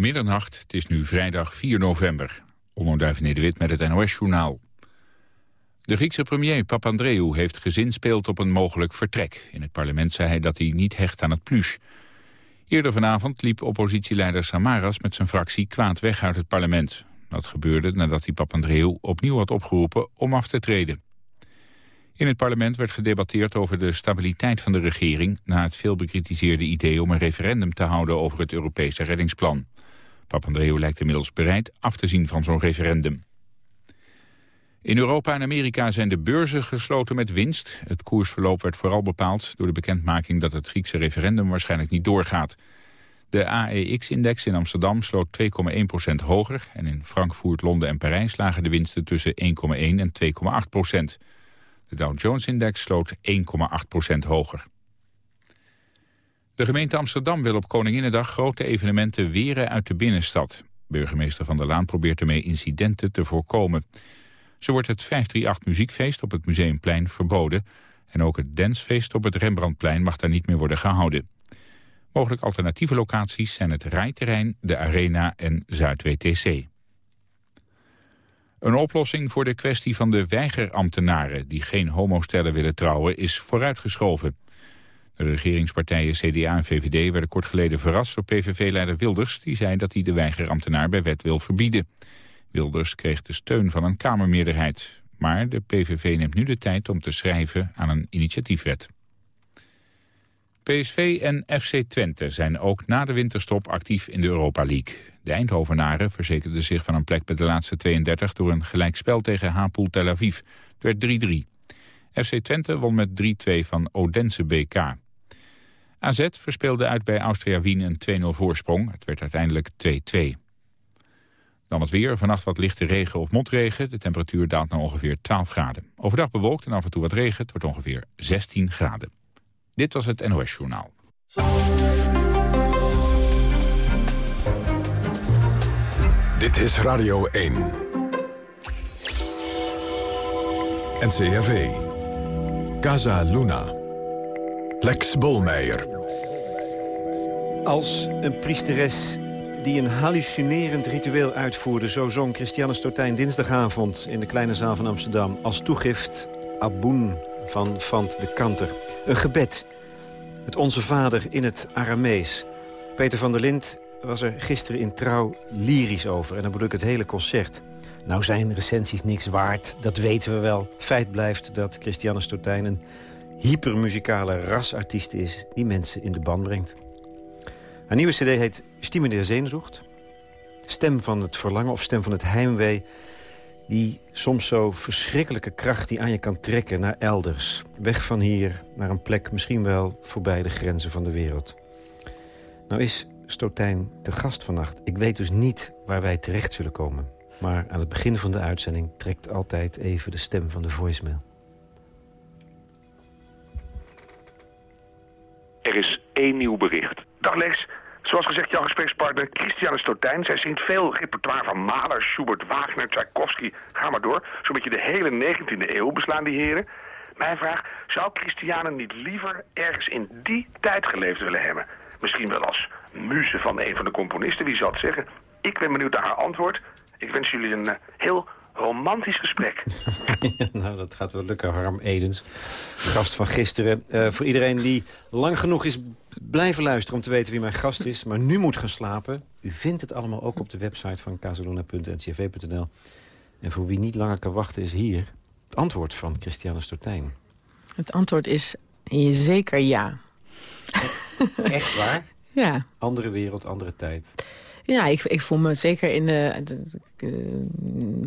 middernacht. Het is nu vrijdag 4 november. Onderduif Nederwit met het NOS-journaal. De Griekse premier Papandreou heeft gezinspeeld op een mogelijk vertrek. In het parlement zei hij dat hij niet hecht aan het plus. Eerder vanavond liep oppositieleider Samaras met zijn fractie kwaad weg uit het parlement. Dat gebeurde nadat hij Papandreou opnieuw had opgeroepen om af te treden. In het parlement werd gedebatteerd over de stabiliteit van de regering... na het veel bekritiseerde idee om een referendum te houden over het Europese reddingsplan. Papandreou lijkt inmiddels bereid af te zien van zo'n referendum. In Europa en Amerika zijn de beurzen gesloten met winst. Het koersverloop werd vooral bepaald door de bekendmaking dat het Griekse referendum waarschijnlijk niet doorgaat. De AEX-index in Amsterdam sloot 2,1% hoger... en in Frankfurt, Londen en Parijs lagen de winsten tussen 1,1 en 2,8% De Dow Jones-index sloot 1,8% hoger. De gemeente Amsterdam wil op Koninginnedag grote evenementen weren uit de binnenstad. Burgemeester Van der Laan probeert ermee incidenten te voorkomen. Zo wordt het 538 muziekfeest op het Museumplein verboden... en ook het dancefeest op het Rembrandtplein mag daar niet meer worden gehouden. Mogelijk alternatieve locaties zijn het rijterrein, de Arena en Zuid-WTC. Een oplossing voor de kwestie van de weigerambtenaren... die geen homostellen willen trouwen, is vooruitgeschoven. De regeringspartijen CDA en VVD werden kort geleden verrast door PVV-leider Wilders... die zei dat hij de weigerambtenaar bij wet wil verbieden. Wilders kreeg de steun van een Kamermeerderheid. Maar de PVV neemt nu de tijd om te schrijven aan een initiatiefwet. PSV en FC Twente zijn ook na de winterstop actief in de Europa League. De Eindhovenaren verzekerden zich van een plek bij de laatste 32... door een gelijkspel tegen Hapoel Tel Aviv. Het werd 3-3. FC Twente won met 3-2 van Odense BK. AZ verspeelde uit bij Austria Wien een 2-0 voorsprong. Het werd uiteindelijk 2-2. Dan het weer. Vannacht wat lichte regen of motregen. De temperatuur daalt naar ongeveer 12 graden. Overdag bewolkt en af en toe wat regen. Het wordt ongeveer 16 graden. Dit was het NOS Journaal. Dit is Radio 1. NCRV. Casa Luna. Lex Bolmeijer. Als een priesteres die een hallucinerend ritueel uitvoerde. Zo zong Christiane Stotijn dinsdagavond in de Kleine Zaal van Amsterdam... als toegift Aboen van Fant de Kanter. Een gebed. Het Onze Vader in het Aramees. Peter van der Lind was er gisteren in Trouw lyrisch over. En dan bedoel ik het hele concert. Nou zijn recensies niks waard, dat weten we wel. Feit blijft dat Christiane Stotijn een hypermuzikale rasartiest is... die mensen in de band brengt. Haar nieuwe cd heet Stimme der Sehnsucht. Stem van het verlangen of stem van het heimwee. Die soms zo verschrikkelijke kracht die aan je kan trekken naar elders. Weg van hier naar een plek misschien wel voorbij de grenzen van de wereld. Nou is Stotijn te gast vannacht. Ik weet dus niet waar wij terecht zullen komen. Maar aan het begin van de uitzending trekt altijd even de stem van de voicemail. Er is één nieuw bericht. Dag Lex, Zoals gezegd, jouw gesprekspartner Christiane Stotijn. Zij zingt veel repertoire van Mahler, Schubert, Wagner, Tchaikovsky. Ga maar door. Zo'n beetje de hele 19e eeuw beslaan die heren. Mijn vraag, zou Christiane niet liever ergens in die tijd geleefd willen hebben? Misschien wel als muze van een van de componisten, wie zal het zeggen? Ik ben benieuwd naar haar antwoord. Ik wens jullie een uh, heel romantisch gesprek. nou, dat gaat wel lukken, Harm Edens. Gast van gisteren. Uh, voor iedereen die lang genoeg is blijven luisteren om te weten wie mijn gast is... maar nu moet gaan slapen. U vindt het allemaal ook op de website van casaluna.ncv.nl. En voor wie niet langer kan wachten is hier het antwoord van Christiane Stortijn. Het antwoord is zeker ja. Echt waar? Ja. Andere wereld, andere tijd. Ja, ik, ik voel me zeker in de,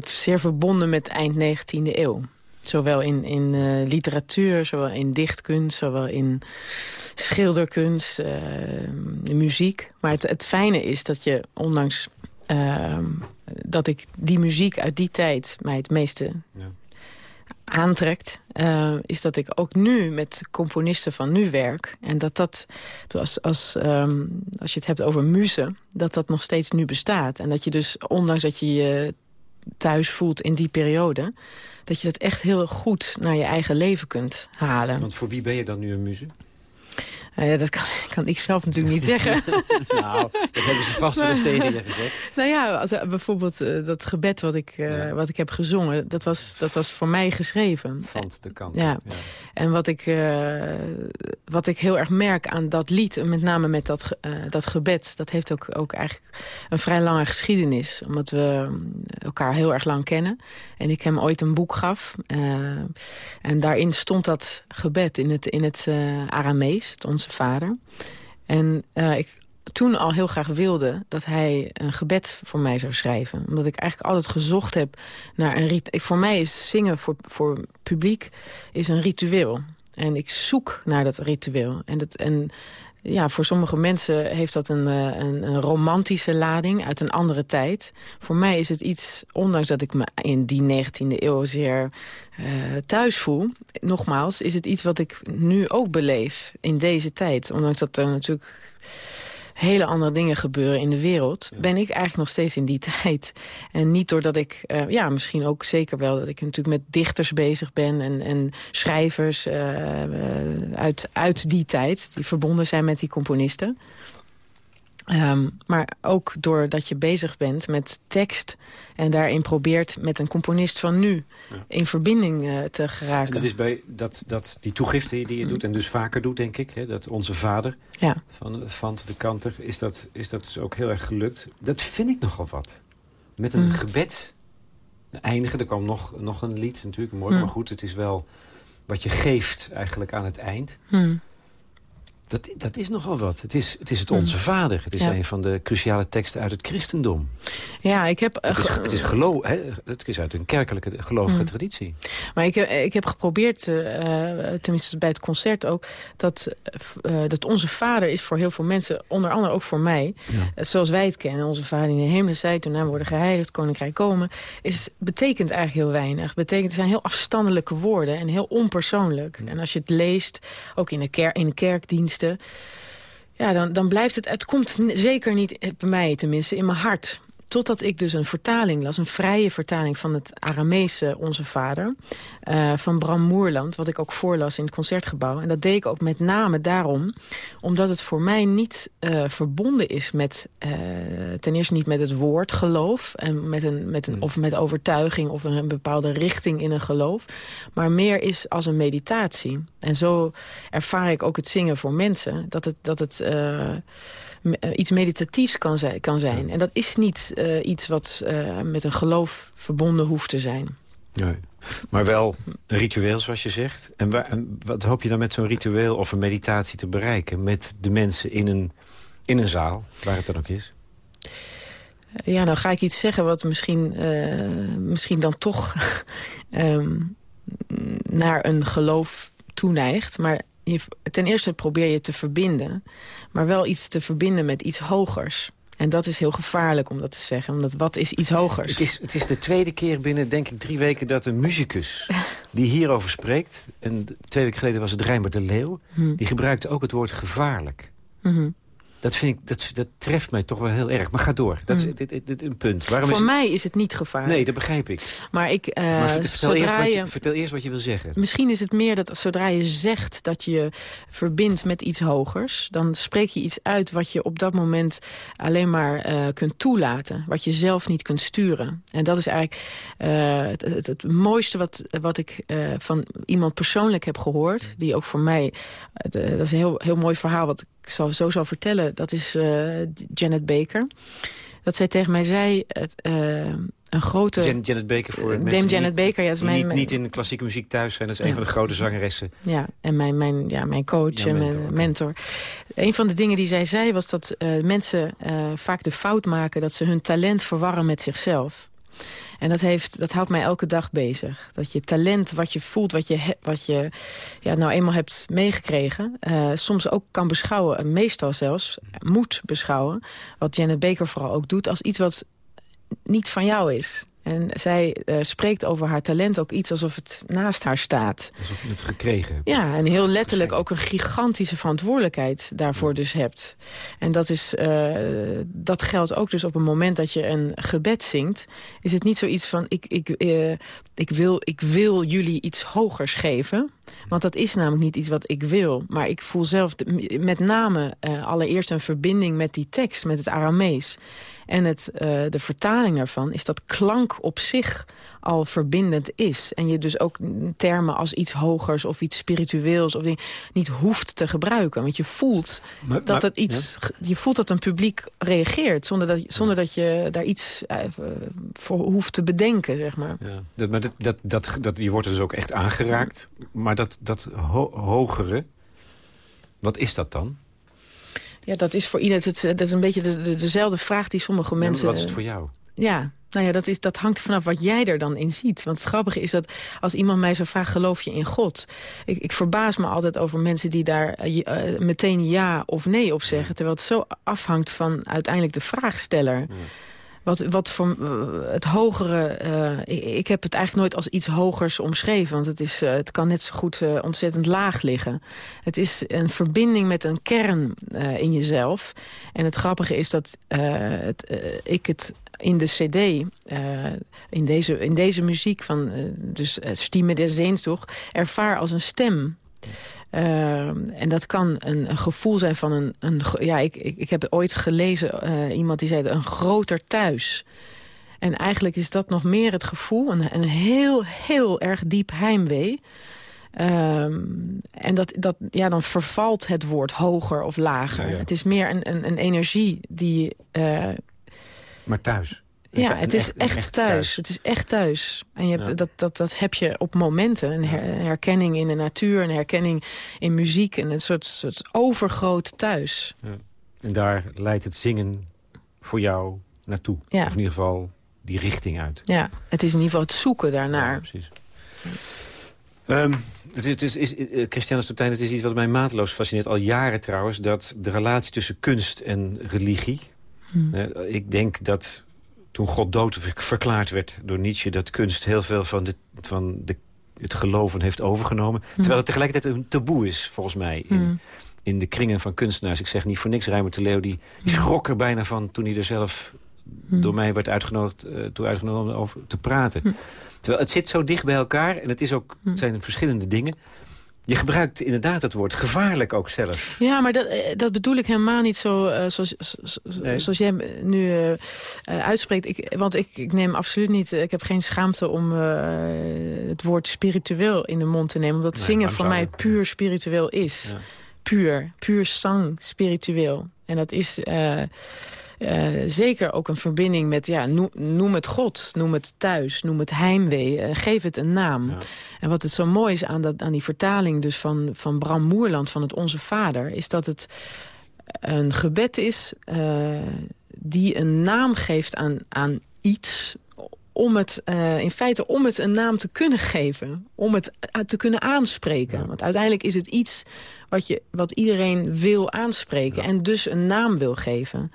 zeer verbonden met eind 19e eeuw. Zowel in, in uh, literatuur, zowel in dichtkunst, zowel in schilderkunst, uh, muziek. Maar het, het fijne is dat je, ondanks uh, dat ik die muziek uit die tijd mij het meeste ja. Aantrekt... Uh, is dat ik ook nu met componisten van nu werk. En dat dat, als, als, um, als je het hebt over muzen, dat dat nog steeds nu bestaat. En dat je dus, ondanks dat je je thuis voelt in die periode... dat je dat echt heel goed naar je eigen leven kunt halen. Want voor wie ben je dan nu een muze? Uh, dat kan, kan, ik zelf natuurlijk niet zeggen. nou, dat hebben ze vast wel eens tegen je gezegd. Nou ja, als, bijvoorbeeld uh, dat gebed wat ik, uh, ja. wat ik heb gezongen... Dat was, dat was voor mij geschreven. Van de kant. Ja. ja. En wat ik, wat ik heel erg merk aan dat lied... met name met dat, dat gebed... dat heeft ook, ook eigenlijk een vrij lange geschiedenis. Omdat we elkaar heel erg lang kennen. En ik hem ooit een boek gaf. en daarin stond dat gebed in het, in het Aramees, het Vader. En uh, ik toen al heel graag wilde dat hij een gebed voor mij zou schrijven. Omdat ik eigenlijk altijd gezocht heb naar een ritueel. Voor mij is zingen voor, voor publiek is een ritueel. En ik zoek naar dat ritueel. En, dat, en ja, voor sommige mensen heeft dat een, een, een, romantische lading uit een andere tijd. Voor mij is het iets, ondanks dat ik me in die 19e eeuw zeer uh, thuis voel... nogmaals, is het iets wat ik nu ook beleef in deze tijd. Ondanks dat er natuurlijk hele andere dingen gebeuren in de wereld... ben ik eigenlijk nog steeds in die tijd. En niet doordat ik, uh, ja, misschien ook zeker wel... dat ik natuurlijk met dichters bezig ben en, en schrijvers uh, uit, uit die tijd... die verbonden zijn met die componisten... Um, maar ook doordat je bezig bent met tekst... en daarin probeert met een componist van nu ja. in verbinding uh, te geraken. En dat is bij dat, dat, die toegifte die je doet en dus vaker doet, denk ik... Hè, dat onze vader ja. van, van de Kanter, is dat, is dat dus ook heel erg gelukt. Dat vind ik nogal wat. Met een mm. gebed eindigen. Er kwam nog, nog een lied natuurlijk, mooi. Mm. Maar goed, het is wel wat je geeft eigenlijk aan het eind... Mm. Dat, dat is nogal wat. Het is het, is het Onze Vader. Het is ja. een van de cruciale teksten uit het christendom. Ja, ik heb... Uh, het, is, het, is geloof, hè, het is uit een kerkelijke, gelovige mm. traditie. Maar ik, ik heb geprobeerd, uh, tenminste bij het concert ook... Dat, uh, dat Onze Vader is voor heel veel mensen, onder andere ook voor mij... Ja. zoals wij het kennen, Onze Vader in de hemelen zei... toen naam worden geheiligd, koninkrijk komen... Is, betekent eigenlijk heel weinig. Betekent, het zijn heel afstandelijke woorden en heel onpersoonlijk. Mm. En als je het leest, ook in de, ker, in de kerkdienst ja, dan, dan blijft het... Het komt zeker niet, bij mij tenminste, in mijn hart. Totdat ik dus een vertaling las, een vrije vertaling van het Aramese Onze Vader. Uh, van Bram Moerland, wat ik ook voorlas in het Concertgebouw. En dat deed ik ook met name daarom, omdat het voor mij niet uh, verbonden is met... Uh, ten eerste niet met het woord geloof, en met een, met een, of met overtuiging of een, een bepaalde richting in een geloof. Maar meer is als een meditatie. En zo ervaar ik ook het zingen voor mensen. Dat het... Dat het iets meditatiefs kan zijn. Kan zijn. En dat is niet uh, iets wat uh, met een geloof verbonden hoeft te zijn. Nee. Maar wel een ritueel, zoals je zegt. En, waar, en wat hoop je dan met zo'n ritueel of een meditatie te bereiken... met de mensen in een, in een zaal, waar het dan ook is? Ja, nou ga ik iets zeggen wat misschien, uh, misschien dan toch um, naar een geloof toeneigt. Maar je, ten eerste probeer je te verbinden. Maar wel iets te verbinden met iets hogers. En dat is heel gevaarlijk om dat te zeggen. Omdat wat is iets hogers? Het is, het is de tweede keer binnen, denk ik, drie weken... dat een muzikus die hierover spreekt... en twee weken geleden was het Rijmer de Leeuw... Hmm. die gebruikte ook het woord gevaarlijk. Mm -hmm. Dat, vind ik, dat, dat treft mij toch wel heel erg. Maar ga door. Dat is mm. dit, dit, dit, een punt. Waarom Voor is mij is het niet gevaarlijk. Nee, dat begrijp ik. Maar, ik, uh, maar vertel, eerst wat je, vertel eerst wat je wil zeggen. Misschien is het meer dat zodra je zegt dat je verbindt met iets hogers... dan spreek je iets uit wat je op dat moment alleen maar uh, kunt toelaten. Wat je zelf niet kunt sturen. En dat is eigenlijk uh, het, het, het, mooiste wat, wat ik van iemand persoonlijk heb gehoord. Die ook voor mij... dat is een heel, heel mooi verhaal wat ik zal, zo zal vertellen, dat is uh, Janet Baker. Dat zij tegen mij zei, het, uh, een grote... Jan, Janet Baker voor Dame Janet niet, Baker, ja, is mijn, niet, niet in de klassieke muziek thuis zijn. Dat is ja. een van de grote zangeressen. Ja, en mijn, mijn, ja, mijn coach ja, en mentor, mijn mentor. Okay. Een van de dingen die zij zei was dat uh, mensen vaak de fout maken... dat ze hun talent verwarren met zichzelf. En dat, heeft, dat houdt mij elke dag bezig. Dat je talent, wat je voelt, wat je, wat je ja, nou eenmaal hebt meegekregen... Uh, soms ook kan beschouwen, en meestal zelfs moet beschouwen... wat Janet Baker vooral ook doet, als iets wat niet van jou is. En zij uh, spreekt over haar talent ook iets alsof het naast haar staat. Alsof je het gekregen hebt. Ja, en heel letterlijk ook een gigantische verantwoordelijkheid daarvoor ja. dus hebt. En dat, is, uh, dat geldt ook dus op een moment dat je een gebed zingt. Is het niet zoiets van, ik, ik, uh, ik, wil, ik wil jullie iets hogers geven. Want dat is namelijk niet iets wat ik wil. Maar ik voel zelf met name uh, allereerst een verbinding met die tekst, met het Aramees. En het, uh, de vertaling daarvan is dat klank op zich al verbindend is. En je dus ook termen als iets hogers of iets spiritueels of niet hoeft te gebruiken. Want je voelt dat het iets. Je voelt dat een publiek reageert zonder dat, zonder dat je daar iets uh, voor hoeft te bedenken, zeg maar. Ja. Dat, maar dat, dat, dat, dat, je wordt dus ook echt aangeraakt. Maar dat, dat ho hogere, wat is dat dan? Ja, dat is voor iedereen. Dat is een beetje de, de, dezelfde vraag die sommige mensen... wat is het voor jou? Ja, nou ja, dat, is, dat hangt vanaf wat jij er dan in ziet. Want het grappige is dat als iemand mij zo vraagt, geloof je in God? Ik, ik verbaas me altijd over mensen die daar uh, meteen ja of nee op zeggen. Terwijl het zo afhangt van uiteindelijk de vraagsteller. Ja. Wat, wat voor uh, het hogere... Uh, ik, heb het eigenlijk nooit als iets hogers omschreven. Want het, is, uh, het kan net zo goed ontzettend laag liggen. Het is een verbinding met een kern in jezelf. En het grappige is dat het, ik het in de cd, in, deze, in deze muziek van dus Stimme der ervaar als een stem... Uh, en dat kan een, een, gevoel zijn van een... een ja, ik, ik, ik heb ooit gelezen, uh, iemand die zei een groter thuis. En eigenlijk is dat nog meer het gevoel, een, een heel, heel erg diep heimwee. Uh, en dat, dat, ja, dan vervalt het woord hoger of lager. Ja, ja. Het is meer een, een, een energie die... Uh, maar thuis? Ja, het is echt, echt thuis. thuis. Het is echt thuis. En je hebt, ja. dat, dat, dat heb je op momenten. Een her, herkenning in de natuur, een herkenning in muziek. En een soort, soort overgroot thuis. Ja. En daar leidt het zingen voor jou naartoe. Ja. Of in ieder geval die richting uit. Ja, het is in ieder geval het zoeken daarnaar. Precies. Um, het is, het is, is, uh, Christiane Stotijn, het is iets wat mij mateloos fascineert. Al jaren trouwens, dat de relatie tussen kunst en religie... Hmm. Uh, ik denk dat toen God dood verklaard werd door Nietzsche... dat kunst heel veel van, de, van de, het geloven heeft overgenomen. Mm. Terwijl het tegelijkertijd een taboe is, volgens mij... In, mm. in de kringen van kunstenaars. Ik zeg niet voor niks, Rijmer de Leeuw... die, die schrok er bijna van toen hij er zelf door mij werd uitgenodigd... Uh, toe uitgenodigd om over te praten. Terwijl het zit zo dicht bij elkaar... en het, is ook, het zijn verschillende dingen... Je gebruikt inderdaad het woord gevaarlijk ook zelf. Ja, maar dat, dat bedoel ik helemaal niet zo uh, zoals, nee. zoals jij nu uh, uh, uitspreekt. Ik, want ik, ik, neem absoluut niet... Ik heb geen schaamte om het woord spiritueel in de mond te nemen. Omdat nee, zingen voor mij puur spiritueel is. Ja. Puur, puur zang spiritueel. En dat is... Uh, zeker ook een verbinding met, ja, noem, noem, het God, noem het thuis, noem het heimwee, uh, geef het een naam. Ja. En wat het zo mooi is aan, dat, aan die vertaling dus van, van Bram Moerland, van het Onze Vader, is dat het een gebed is uh, die een naam geeft aan, aan iets om het, in feite om het een naam te kunnen geven. Om het te kunnen aanspreken. Ja. Want uiteindelijk is het iets wat, je, wat iedereen wil aanspreken. Ja. En dus een naam wil geven.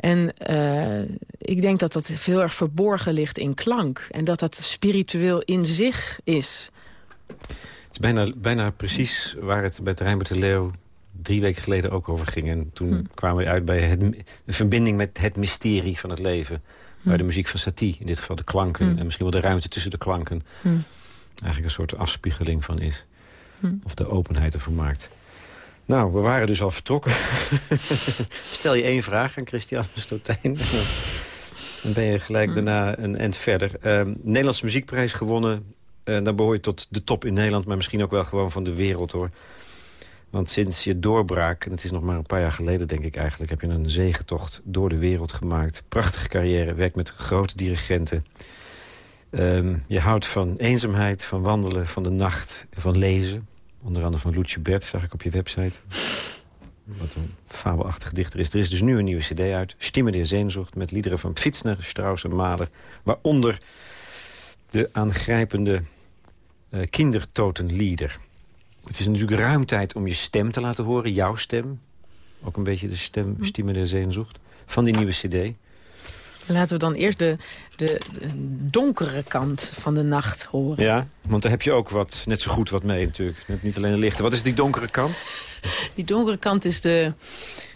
En uh, ik denk dat dat heel erg verborgen ligt in klank. En dat dat spiritueel in zich is. Het is bijna, bijna precies waar het bij Rijnbert de Leeuw drie weken geleden ook over ging. En toen hm. kwamen we uit bij het, de verbinding met het mysterie van het leven. Hm. Bij de muziek van Satie, in dit geval de klanken. Hm. En misschien wel de ruimte tussen de klanken. Hm. Eigenlijk een soort afspiegeling van is. Hm. Of de openheid ervoor maakt. Nou, we waren dus al vertrokken. Stel je één vraag aan Christian Stotijn. Dan ben je gelijk mm. daarna een end verder. Uh, Nederlandse muziekprijs gewonnen. Uh, dan behoor je tot de top in Nederland, maar misschien ook wel gewoon van de wereld hoor. Want sinds je doorbraak, en het is nog maar een paar jaar geleden denk ik eigenlijk... heb je een zegentocht door de wereld gemaakt. Prachtige carrière, werkt met grote dirigenten. Um, je houdt van eenzaamheid, van wandelen, van de nacht, van lezen. Onder andere van Loetje Bert, zag ik op je website. Wat een fabelachtig dichter is. Er is dus nu een nieuwe cd uit. Stimme der Zeenzocht met liederen van Pfitzner, Strauss en Mahler. Waaronder de aangrijpende uh, kindertotenlieder. Het is natuurlijk ruim tijd om je stem te laten horen. Jouw stem. Ook een beetje de stem, hm. Stimme der Zeenzocht. Van die nieuwe cd. Laten we dan eerst de, de, donkere kant van de nacht horen. Ja, want daar heb je ook wat, net zo goed wat mee natuurlijk. Niet alleen de lichten. Wat is die donkere kant? Die donkere kant is de,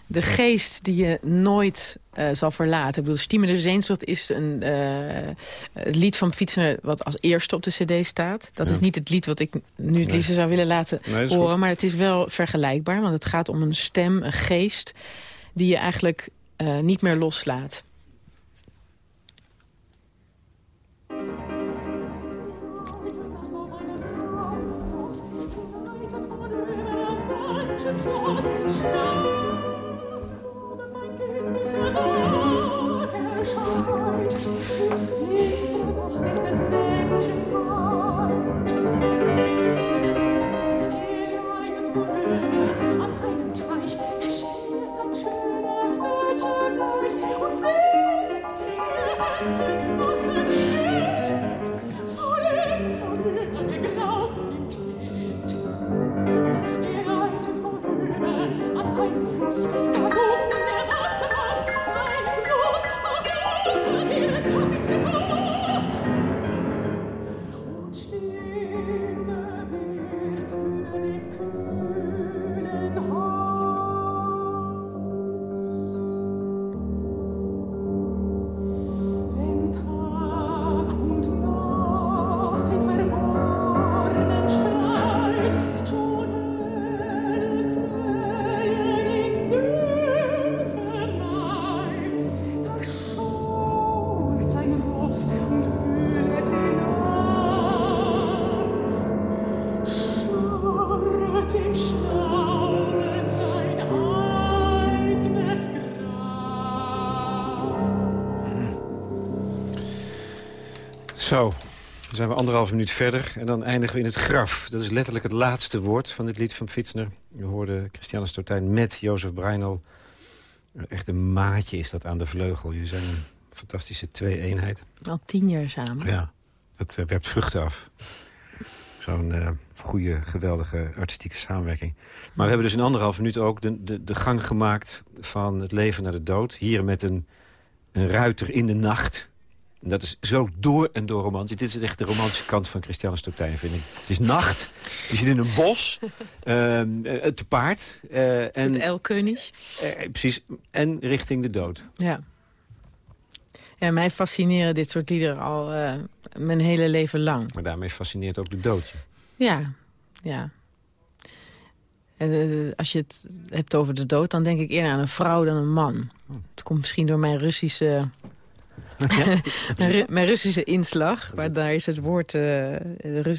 de geest die je nooit uh, zal verlaten. Ik bedoel, Stimme de Zeensoort is een uh, lied van Fietsen wat als eerste op de cd staat. Dat is niet het lied wat ik nu het liefst zou willen laten horen. Maar het is wel vergelijkbaar, want het gaat om een stem, een geest... die je eigenlijk uh, niet meer loslaat. Dan zijn we anderhalf minuut verder en dan eindigen we in het graf. Dat is letterlijk het laatste woord van dit lied van Fitzner. We hoorden Christiane Stortijn met Jozef Breinel. Echt een maatje is dat aan de vleugel. Je zijn een fantastische twee-eenheid. Al tien jaar samen. Ja, het uh, werpt vruchten af. Zo'n uh, goede, geweldige artistieke samenwerking. Maar we hebben dus in anderhalf minuut ook de, de, de gang gemaakt... van het leven naar de dood. Hier met een, een ruiter in de nacht en dat is zo door en door romantisch. Dit is echt de romantische kant van Christiane Stotijn, vind ik. Het is nacht, je zit in een bos, uh, te paard. Uh, en Elkönig. Uh, precies, en richting de dood. Ja. Ja, mij fascineren dit soort liederen al mijn hele leven lang. Maar daarmee fascineert ook de dood je. Ja, ja. En, als je het hebt over de dood, dan denk ik eerder aan een vrouw dan een man. Oh. Het komt misschien door mijn Russische mijn, Russische inslag, waar daar is het woord, uh,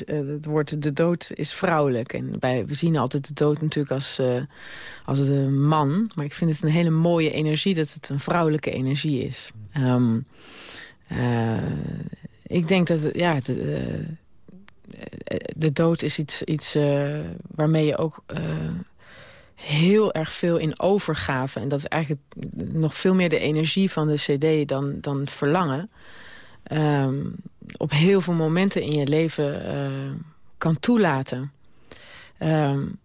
het woord de dood is vrouwelijk. En wij, we zien altijd de dood natuurlijk als, uh, als een man. Maar ik vind het een hele mooie energie dat het een vrouwelijke energie is. Um, ik denk dat ja, de, de dood is iets, iets waarmee je ook heel erg veel in overgave. En dat is eigenlijk nog veel meer de energie van de cd dan, dan verlangen. Ehm, op heel veel momenten in je leven uh, kan toelaten. Um,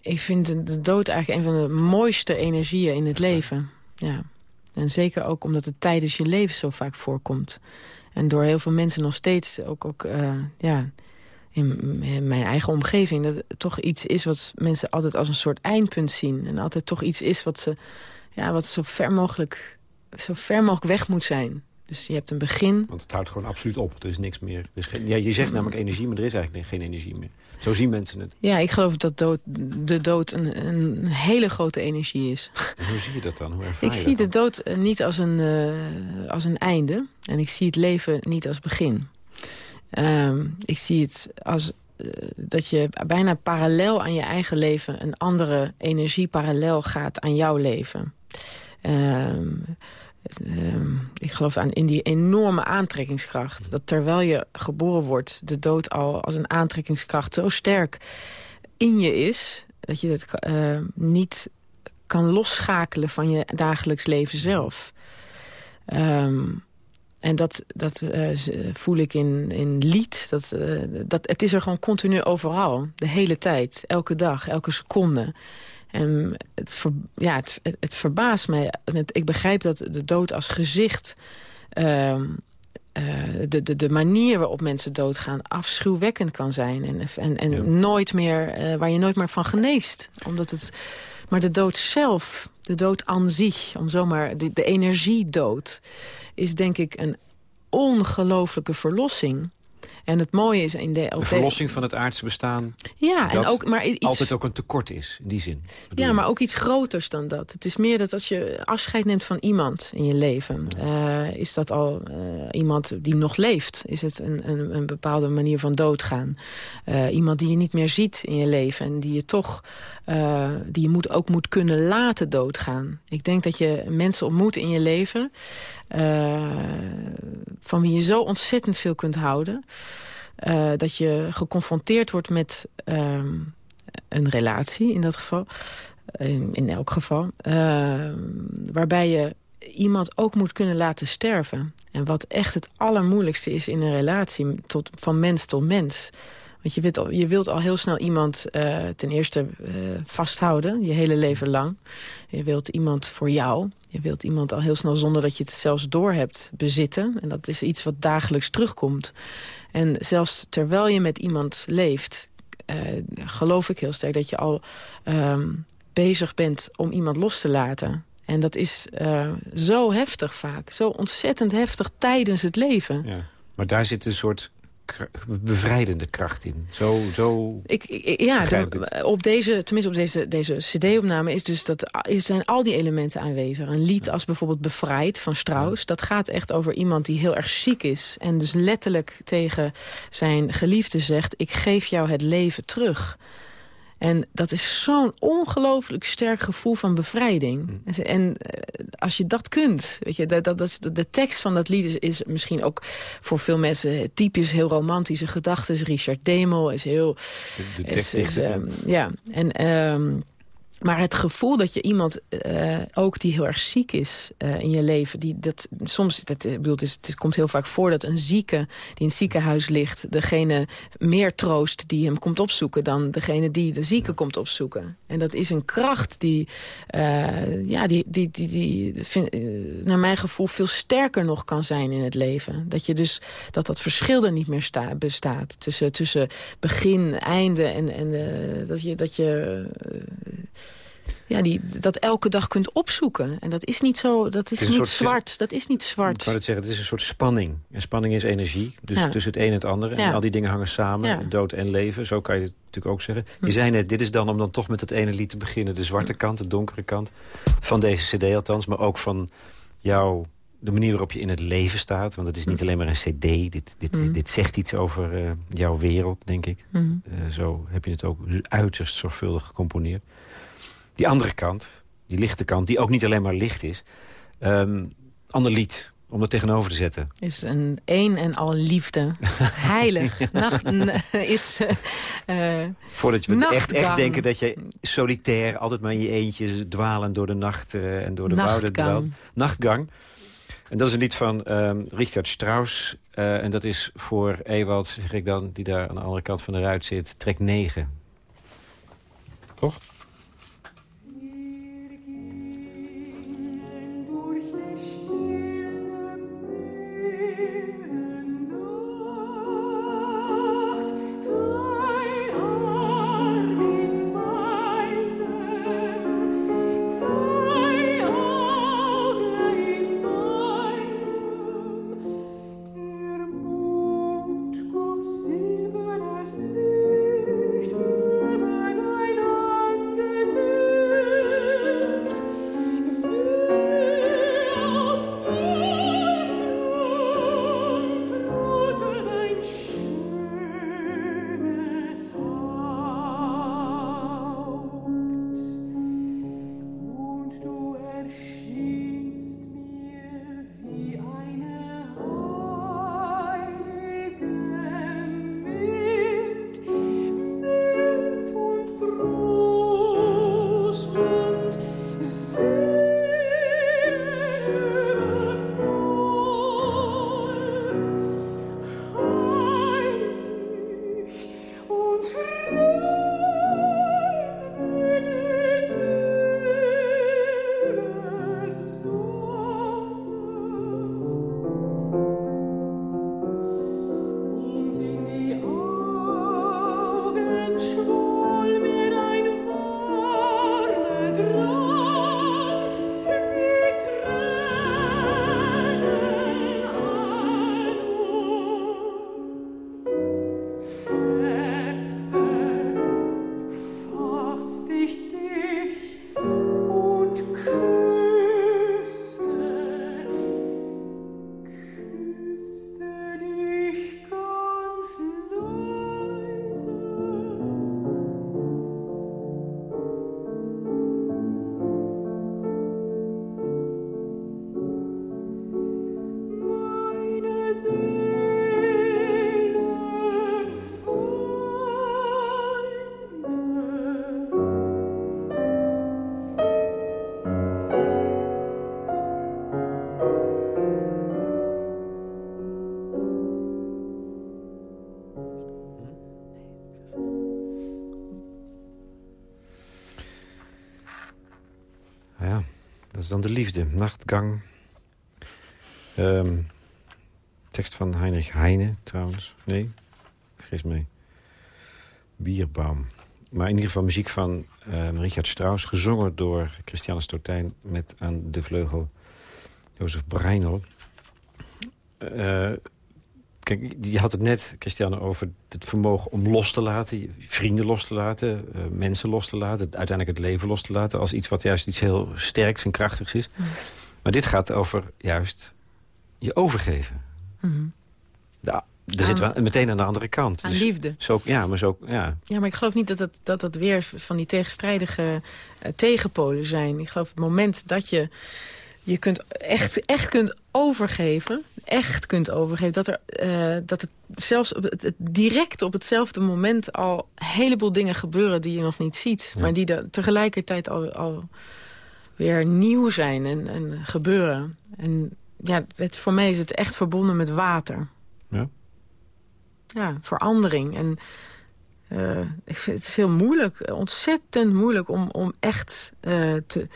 ik vind de dood eigenlijk een van de mooiste energieën in het leven. Ja. En zeker ook omdat het tijdens je leven zo vaak voorkomt. En door heel veel mensen nog steeds ook, ook uh, ja, in mijn eigen omgeving... dat het toch iets is wat mensen altijd als een soort eindpunt zien. En altijd toch iets is wat, ze, ja, wat zo, ver mogelijk, zo ver mogelijk weg moet zijn. Dus je hebt een begin. Want het houdt gewoon absoluut op. Er is niks meer. Er is geen, ja, je zegt namelijk energie, maar er is eigenlijk geen energie meer. Zo zien mensen het. Ja, ik geloof dat dood, de dood een, een hele grote energie is. En hoe zie je dat dan? Hoe ik zie de dood eh, niet als een, uh, als een einde. En ik zie het leven niet als begin. Um, ik zie het als uh, dat je bijna parallel aan je eigen leven... een andere energie parallel gaat aan jouw leven. Um, um, ik geloof aan in die enorme aantrekkingskracht. Dat terwijl je geboren wordt, de dood al als een aantrekkingskracht zo sterk in je is... dat je uh, niet kan losschakelen van je dagelijks leven zelf. Um, en dat, dat uh, voel ik in, in lied. Dat, uh, dat, het is er gewoon continu overal. De hele tijd. Elke dag. Elke seconde. En het, ver, ja, het, het, het, verbaast mij. ik begrijp dat de dood als gezicht... Uh, de, de, de manier waarop mensen doodgaan afschuwwekkend kan zijn. En, en, en nooit meer, waar je nooit meer van geneest. Omdat het, maar de dood zelf de dood aan zich, om zomaar de, de energiedood... is denk ik een ongelooflijke verlossing. En het mooie is... In de, de verlossing van het aardse bestaan. Ja, en ook, maar iets, altijd ook een tekort is, in die zin. Ja, maar ook iets groters dan dat. Het is meer dat als je afscheid neemt van iemand in je leven... Uh, is dat al uh, iemand die nog leeft? Is het een, een, een bepaalde manier van doodgaan? Uh, iemand die je niet meer ziet in je leven... en die je toch die je moet, ook moet kunnen laten doodgaan. Ik denk dat je mensen ontmoet in je leven... van wie je zo ontzettend veel kunt houden... Uh, dat je geconfronteerd wordt met uh, een relatie in dat geval. In, elk geval. Uh, waarbij je iemand ook moet kunnen laten sterven. En wat echt het allermoeilijkste is in een relatie tot, van mens tot mens. Want je wilt, al, je wilt al heel snel iemand uh, ten eerste uh, vasthouden, je hele leven lang. Je wilt iemand voor jou. Je wilt iemand al heel snel zonder dat je het zelfs doorhebt bezitten. En dat is iets wat dagelijks terugkomt. En zelfs terwijl je met iemand leeft... Uh, geloof ik heel sterk dat je al um, bezig bent om iemand los te laten. En dat is zo heftig vaak. Zo ontzettend heftig tijdens het leven. Ja. Maar daar zit een soort bevrijdende kracht in. Zo, zo ik, ja, de, op deze, tenminste op deze, deze cd-opname is dus dat is, zijn al die elementen aanwezig. Een lied als bijvoorbeeld Bevrijd van Strauss. Dat gaat echt over iemand die heel erg ziek is. En dus letterlijk tegen zijn geliefde zegt... ik geef jou het leven terug. En dat is zo'n ongelooflijk sterk gevoel van bevrijding. Mm. En uh, als je dat kunt, weet je, dat, dat, dat, de tekst van dat lied is, is misschien ook voor veel mensen typisch heel romantische gedachten. Richard Demel is heel... De, de tekst is, is, um, ja, en... Um, maar het gevoel dat je iemand uh, ook die heel erg ziek is uh, in je leven... Die, dat, soms, dat, bedoel, het, is, het komt heel vaak voor dat een zieke die in het ziekenhuis ligt... degene meer troost die hem komt opzoeken... dan degene die de zieke komt opzoeken. En dat is een kracht die, uh, ja, die, die, die, die naar mijn gevoel veel sterker nog kan zijn in het leven. Dat je dus dat dat verschil er niet meer sta, bestaat tussen, tussen begin, einde... en, en dat je... Dat je ja, die, dat elke dag kunt opzoeken. En dat is niet zo, dat is, niet zwart. dat is niet zwart. Ik wou het zeggen, het is een soort spanning. En spanning is energie. Dus tussen het een en het andere. En al die dingen hangen samen. Dood en leven, zo kan je het natuurlijk ook zeggen. Je hm. zei net, dit is dan om dan toch met het ene lied te beginnen. De zwarte hm. kant, de donkere kant. Van deze cd althans, maar ook van jouw de manier waarop je in het leven staat. Want het is niet hm. alleen maar een cd. Dit, dit, dit zegt iets over uh, jouw wereld, denk ik. Uh, zo heb je het ook uiterst zorgvuldig gecomponeerd. Die andere kant, die lichte kant, die ook niet alleen maar licht is. Um, ander lied, om er tegenover te zetten. Is een een en al liefde. Heilig. Nacht is... Uh, Voordat je echt, echt denken dat je solitair... altijd maar in je eentje dwalen door de nacht uh, en door de wouden dwaalt. Nachtgang. En dat is een lied van um, Richard Strauss. Uh, en dat is voor Ewald, zeg ik dan, die daar aan de andere kant van de ruit zit, trek 9. Toch? Dan de liefde. Nachtgang. Um, tekst van Heinrich Heine, trouwens. Nee, vergis mee. Bierbaum. Maar in ieder geval muziek van um, Richard Strauss... gezongen door Christiane Stotijn met aan de vleugel Jozef Breinel. Uh, Kijk, je had het net, Christiane, over het vermogen om los te laten. Vrienden los te laten, uh, mensen los te laten. Uiteindelijk het leven los te laten. Als iets wat juist iets heel sterks en krachtigs is. Mm. Maar dit gaat over juist je overgeven. Mm. Ja, er zit wel meteen aan de andere kant. Aan dus liefde. Zo, ja, maar zo, ja. ja, maar ik geloof niet dat het, dat het weer van die tegenstrijdige uh, tegenpolen zijn. Ik geloof het moment dat je je kunt echt, echt kunt overgeven, echt kunt overgeven... dat, er, uh, dat het zelfs op het, direct op hetzelfde moment al een heleboel dingen gebeuren... die je nog niet ziet, maar die de, tegelijkertijd al, al weer nieuw zijn en, en gebeuren. En ja, het, voor mij is het echt verbonden met water. Ja? Ja, verandering. En uh, ik vind het is heel moeilijk, ontzettend moeilijk om, om echt uh, te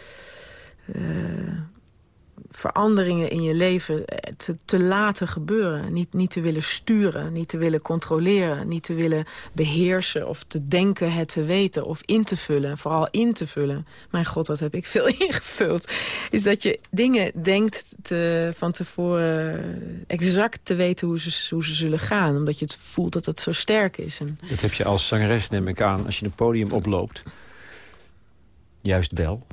veranderingen in je leven te, te laten gebeuren. Niet, niet te willen sturen, niet te willen controleren... niet te willen beheersen of te denken het te weten of in te vullen. Vooral in te vullen. Mijn god, wat heb ik veel ingevuld. Is dat je dingen denkt te, van tevoren exact te weten hoe ze, hoe ze zullen gaan. Omdat je het voelt dat het zo sterk is. Dat heb je als zangeres, neem ik aan, als je een podium oploopt. Juist wel.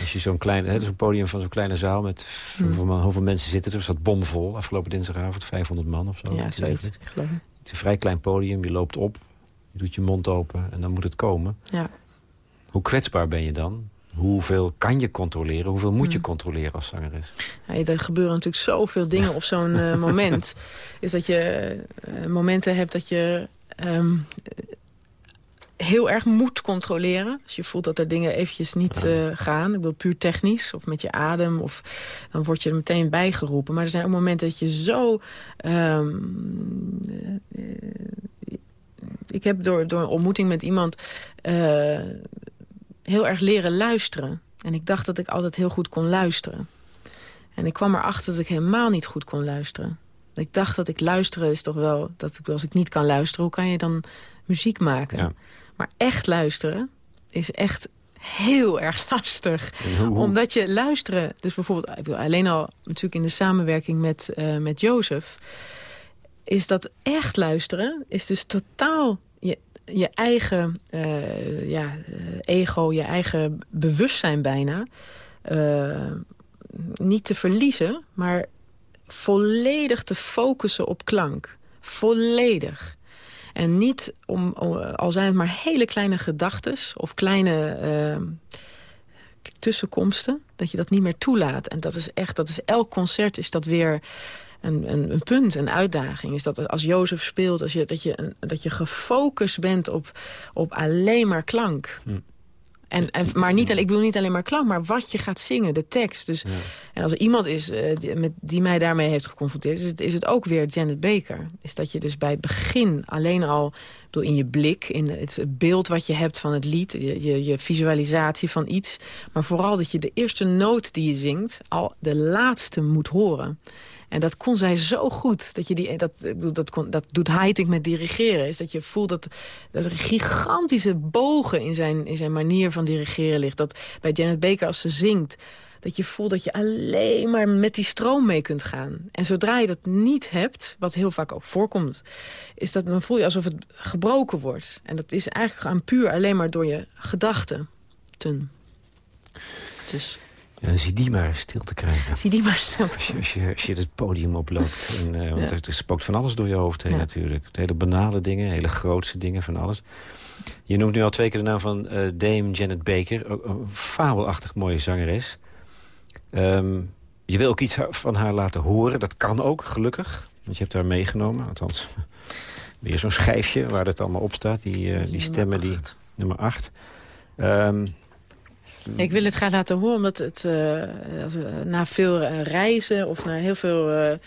Als je zo'n klein, hè, zo'n podium van zo'n kleine zaal met hmm. hoeveel, hoeveel, mensen zitten er? zat bomvol afgelopen dinsdagavond, 500 man of zo. Ja, zoiets, geloof ik. Het is een vrij klein podium, je loopt op, je doet je mond open en dan moet het komen. Ja. Hoe kwetsbaar ben je dan? Hoeveel kan je controleren? Hoeveel moet je hmm. controleren als zangeres? Ja, er gebeuren natuurlijk zoveel dingen op zo'n uh, moment. Is dat je uh, momenten hebt dat je um, heel erg moet controleren. Als je voelt dat er dingen eventjes niet uh, gaan. Ik bedoel, puur technisch of met je adem. Of, dan word je er meteen bijgeroepen. Maar er zijn ook momenten dat je zo... Um, ik heb door, door een ontmoeting met iemand... Uh, heel erg leren luisteren. En ik dacht dat ik altijd heel goed kon luisteren. En ik kwam erachter dat ik helemaal niet goed kon luisteren. Ik dacht dat ik luisteren is toch wel... dat ik, als ik niet kan luisteren, hoe kan je dan muziek maken? Ja. Maar echt luisteren is echt heel erg lastig. Omdat je luisteren, dus bijvoorbeeld alleen al natuurlijk in de samenwerking met, uh, met Jozef... is dat echt luisteren, is dus totaal je, je eigen uh, ja, eh, ego, je eigen bewustzijn bijna... Uh, niet te verliezen, maar volledig te focussen op klank. Volledig. En niet om, al zijn het maar hele kleine gedachten of kleine uh, tussenkomsten, dat je dat niet meer toelaat. En dat is echt, dat is elk concert is dat weer een, een, een, punt, een uitdaging. Is dat als Jozef speelt, als je, dat, je, dat je gefocust bent op, op alleen maar klank. Hm. En, en, maar niet, ik bedoel niet alleen maar klank, maar wat je gaat zingen, de tekst. Dus, En als er iemand is uh, die, met, die mij daarmee heeft geconfronteerd... Is het, is het ook weer Janet Baker. Is dat je dus bij het begin alleen al bedoel, in je blik... in het beeld wat je hebt van het lied, je, je, je, visualisatie van iets... maar vooral dat je de eerste noot die je zingt... al de laatste moet horen. En dat kon zij zo goed. Dat, je die, dat, dat, kon, dat doet Heiting met dirigeren. Is dat je voelt dat, dat er gigantische bogen in zijn, in zijn manier van dirigeren ligt. Dat bij Janet Baker als ze zingt dat je voelt dat je alleen maar met die stroom mee kunt gaan. En zodra je dat niet hebt, wat heel vaak ook voorkomt... is dat dan voel je alsof het gebroken wordt. En dat is eigenlijk aan puur alleen maar door je gedachten. Dus... Ja, zie die maar stil te krijgen. Zie die maar stil te krijgen. Als je, als je, het podium oploopt. En, uh, want ja. er spookt van alles door je hoofd heen natuurlijk. Hele banale dingen, hele grootse dingen, van alles. Je noemt nu al twee keer de naam van uh, Dame Janet Baker. Een fabelachtig mooie zangeres. Um, je wil ook iets van haar laten horen. Dat kan ook, gelukkig. Want je hebt daar meegenomen, althans weer zo'n schijfje waar het allemaal op staat. Die, uh, die stemmen, die nummer 8. Um, ik wil het graag laten horen, omdat het uh, na veel reizen of na heel veel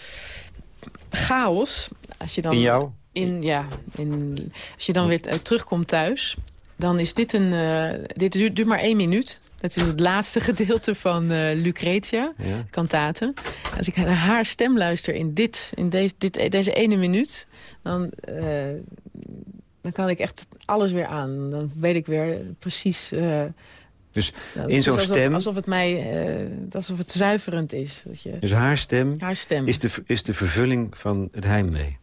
chaos... Als je dan, in jou? In, ja, in, als je dan weer terugkomt thuis, dan is dit een... dit duurt, duurt maar één minuut. Dat is het laatste gedeelte van uh, Lucretia, ja. kantaten. Als ik naar haar stem luister in, dit, in deze, dit, deze ene minuut... Dan, uh, dan kan ik echt alles weer aan. Dan weet ik weer precies... Uh, dus in zo'n stem... Alsof het, mij, alsof het zuiverend is. Dat je, dus haar stem, haar stem is, de, is de vervulling van het heimwee?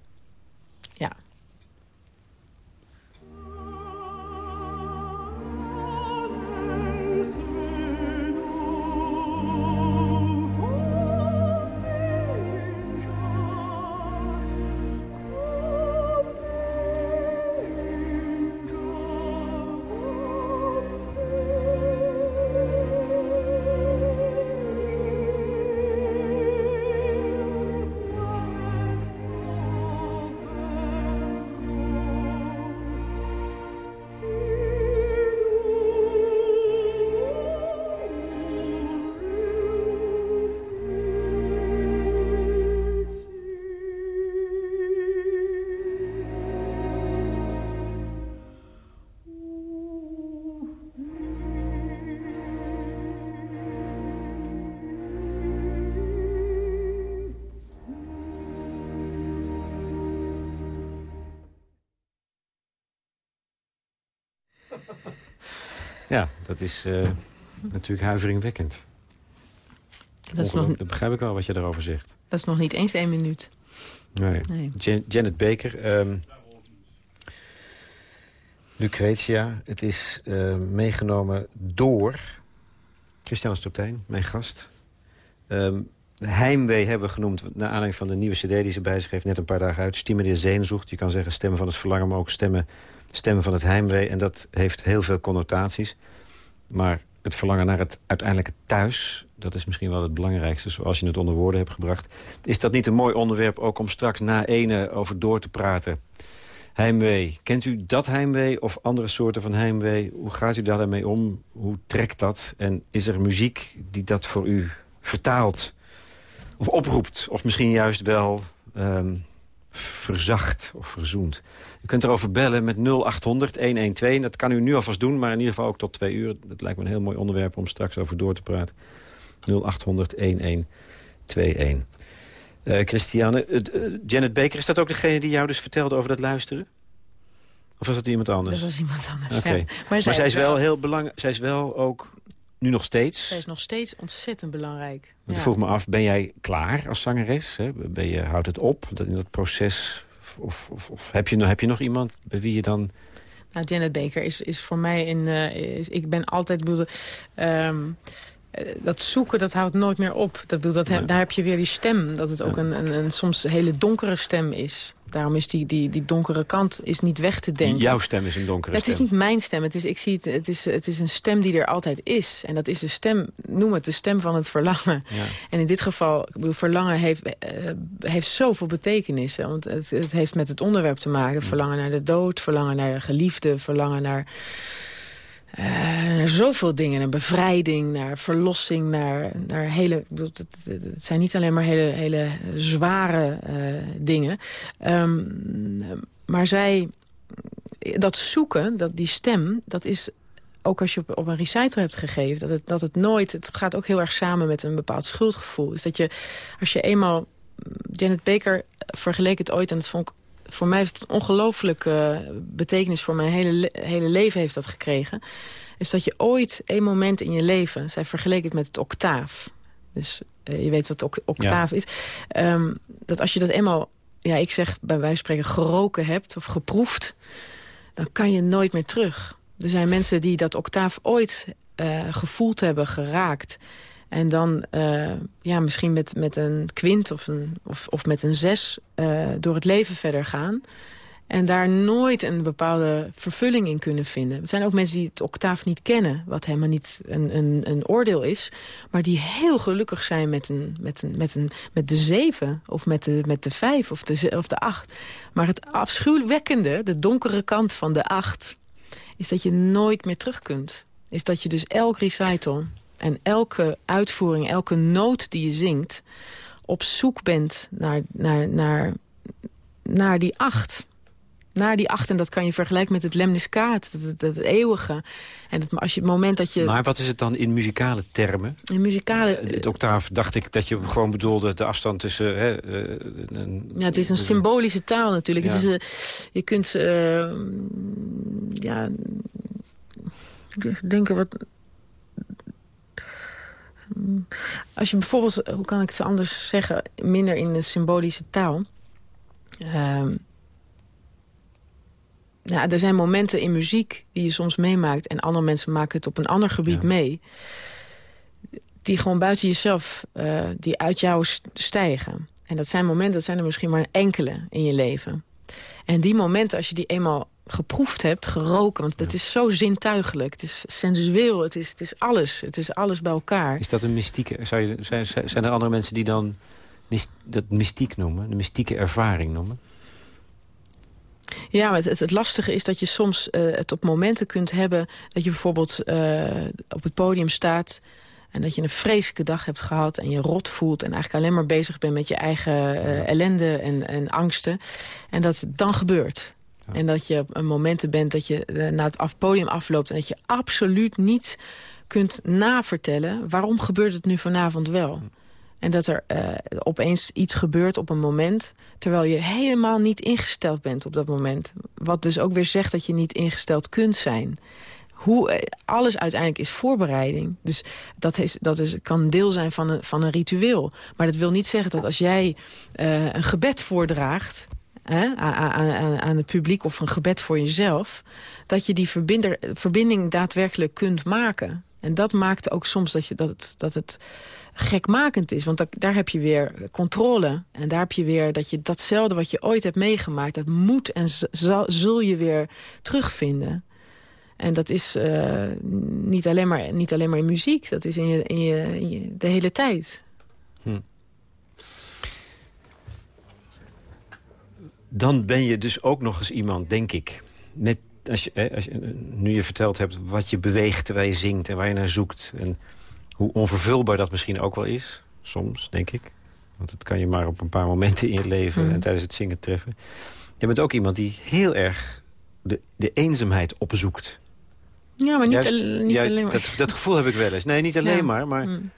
Ja, dat is uh, natuurlijk huiveringwekkend. Dat, is nog... dat begrijp ik wel wat je daarover zegt. Dat is nog niet eens één minuut. Nee. nee. Janet Baker, um, Lucretia. Het is uh, meegenomen door Christian Stoptijn, mijn gast. Um, Heimwee hebben we genoemd, naar aanleiding van de nieuwe cd die ze bij zich heeft. Net een paar dagen uit. Stimmen die zenuwzocht. Je kan zeggen stemmen van het verlangen, maar ook stemmen stemmen van het heimwee. En dat heeft heel veel connotaties. Maar het verlangen naar het uiteindelijke thuis... dat is misschien wel het belangrijkste, zoals je het onder woorden hebt gebracht. Is dat niet een mooi onderwerp ook om straks na ene over door te praten? Heimwee. Kent u dat heimwee of andere soorten van heimwee? Hoe gaat u daarmee om? Hoe trekt dat? En is er muziek die dat voor u vertaalt? Of oproept? Of misschien juist wel um, verzacht of verzoent? U kunt erover bellen met 0800-112. Dat kan u nu alvast doen, maar in ieder geval ook tot twee uur. Dat lijkt me een heel mooi onderwerp om straks over door te praten. 0800-1121. Uh, Christiane, uh, Janet Baker, is dat ook degene die jou dus vertelde over dat luisteren? Of was dat iemand anders? Dat was iemand anders, okay. ja. Maar, zij, is wel heel belangrijk. Zij is wel ook nu nog steeds... Zij is nog steeds ontzettend belangrijk. Ik vroeg me af, ben jij klaar als zangeres? Hè? Ben je, houdt het op, dat, in dat proces of, of, of, heb, je, heb je nog iemand bij wie je dan... Nou, Janet Baker is, is voor mij... In, uh, is, ik ben altijd... Bedoel, um, eh, dat zoeken, dat houdt nooit meer op. Dat, bedoel, dat, Daar heb je weer die stem. Dat het ook een, een, een soms hele donkere stem is. Daarom is die, die, die donkere kant is niet weg te denken. Jouw stem is een donkere het stem. Het is niet mijn stem. Het is, ik zie het, het, is, het is een stem die er altijd is. En dat is de stem, noem het de stem van het verlangen. Ja. En in dit geval, ik bedoel, verlangen heeft, uh, heeft zoveel betekenissen. Want het, het heeft met het onderwerp te maken. Verlangen naar de dood, verlangen naar de geliefde, verlangen naar uh, zoveel dingen. Naar bevrijding, naar verlossing, naar, naar hele... Het, het, zijn niet alleen maar hele, hele zware uh, dingen. Um, maar zij... Dat zoeken, dat, die stem, dat is ook als je op, een recital hebt gegeven... Dat het, dat het nooit... Het gaat ook heel erg samen met een bepaald schuldgevoel. Dus dat je, als je eenmaal... Janet Baker vergeleek het ooit, en dat vond ik voor mij heeft het een ongelooflijke betekenis voor mijn hele, hele leven heeft dat gekregen. Is dat je ooit een moment in je leven, zij vergeleek het met het octaaf. Dus uh, je weet wat octaaf ja. is. Um, dat als je dat eenmaal, ja ik zeg bij wijze van spreken, geroken hebt of geproefd. Dan kan je nooit meer terug. Er zijn mensen die dat octaaf ooit uh, gevoeld hebben, geraakt. En dan uh, ja, misschien met, met een kwint of, een, of, of met een zes uh, door het leven verder gaan. En daar nooit een bepaalde vervulling in kunnen vinden. Er zijn ook mensen die het octaaf niet kennen. Wat helemaal niet een, een, een oordeel is. Maar die heel gelukkig zijn met, een, met, een, met, een, met de zeven. Of met de, met de vijf of de, of de acht. Maar het afschuwwekkende, de donkere kant van de acht... is dat je nooit meer terug kunt. Is dat je dus elk recital en elke uitvoering, elke noot die je zingt... op zoek bent naar, naar, naar, naar die acht naar die acht. En dat kan je vergelijken met het lemniskaat, het, het, eeuwige. En als je het moment dat je... Maar wat is het dan in muzikale termen? In muzikale... Eh, het octaaf dacht ik dat je gewoon bedoelde de afstand tussen... Hè, een, ja, het is een symbolische taal natuurlijk. Het is, uh, je kunt... Uh, ja... Denken wat... Als je bijvoorbeeld, hoe kan ik het anders zeggen... minder in de symbolische taal... Uh, ja, er zijn momenten in muziek die je soms meemaakt... en andere mensen maken het op een ander gebied mee... die gewoon buiten jezelf, uh, die uit jou stijgen. En dat zijn momenten, dat zijn er misschien maar enkele in je leven. En die momenten, als je die eenmaal geproefd hebt, geroken... want het is zo zintuigelijk, het is sensueel, het is, het is alles. Het is alles bij elkaar. Is dat een mystieke... Zou je, zijn, zijn er andere mensen die dan dat mystiek noemen? De mystieke ervaring noemen? Ja, maar het, het, lastige is dat je soms uh, het op momenten kunt hebben... dat je bijvoorbeeld uh, op het podium staat... en dat je een vreselijke dag hebt gehad en je rot voelt... en eigenlijk alleen maar bezig bent met je eigen uh, ellende en, en, angsten. En dat het dan gebeurt. En dat je op momenten bent dat je naar het af, podium afloopt... en dat je absoluut niet kunt navertellen... waarom gebeurt het nu vanavond wel... En dat er uh, opeens iets gebeurt op een moment... terwijl je helemaal niet ingesteld bent op dat moment. Wat dus ook weer zegt dat je niet ingesteld kunt zijn. Hoe, uh, alles uiteindelijk is voorbereiding. Dus dat, is, dat is, kan deel zijn van een, van een ritueel. Maar dat wil niet zeggen dat als jij uh, een gebed voordraagt... Hè, aan, het publiek of een gebed voor jezelf... dat je die verbinding daadwerkelijk kunt maken. En dat maakt ook soms dat, je, dat het... Dat het gekmakend is. Want daar heb je weer controle. En daar heb je weer dat je datzelfde wat je ooit hebt meegemaakt... dat moet en zal, zul je weer terugvinden. En dat is uh, niet, alleen maar, niet alleen maar in muziek. Dat is in je, in je, in je de hele tijd. Hm. Dan ben je dus ook nog eens iemand, denk ik... Met, als je, als je, nu je verteld hebt wat je beweegt terwijl je zingt... en waar je naar zoekt... En, hoe onvervulbaar dat misschien ook wel is. Soms, denk ik. Want dat kan je maar op een paar momenten in je leven... Mm. en tijdens het zingen treffen. Je bent ook iemand die heel erg de, de eenzaamheid opzoekt. Ja, maar niet, juist, niet alleen maar. Dat, dat, gevoel heb ik wel eens. Nee, niet alleen maar, maar... Mm.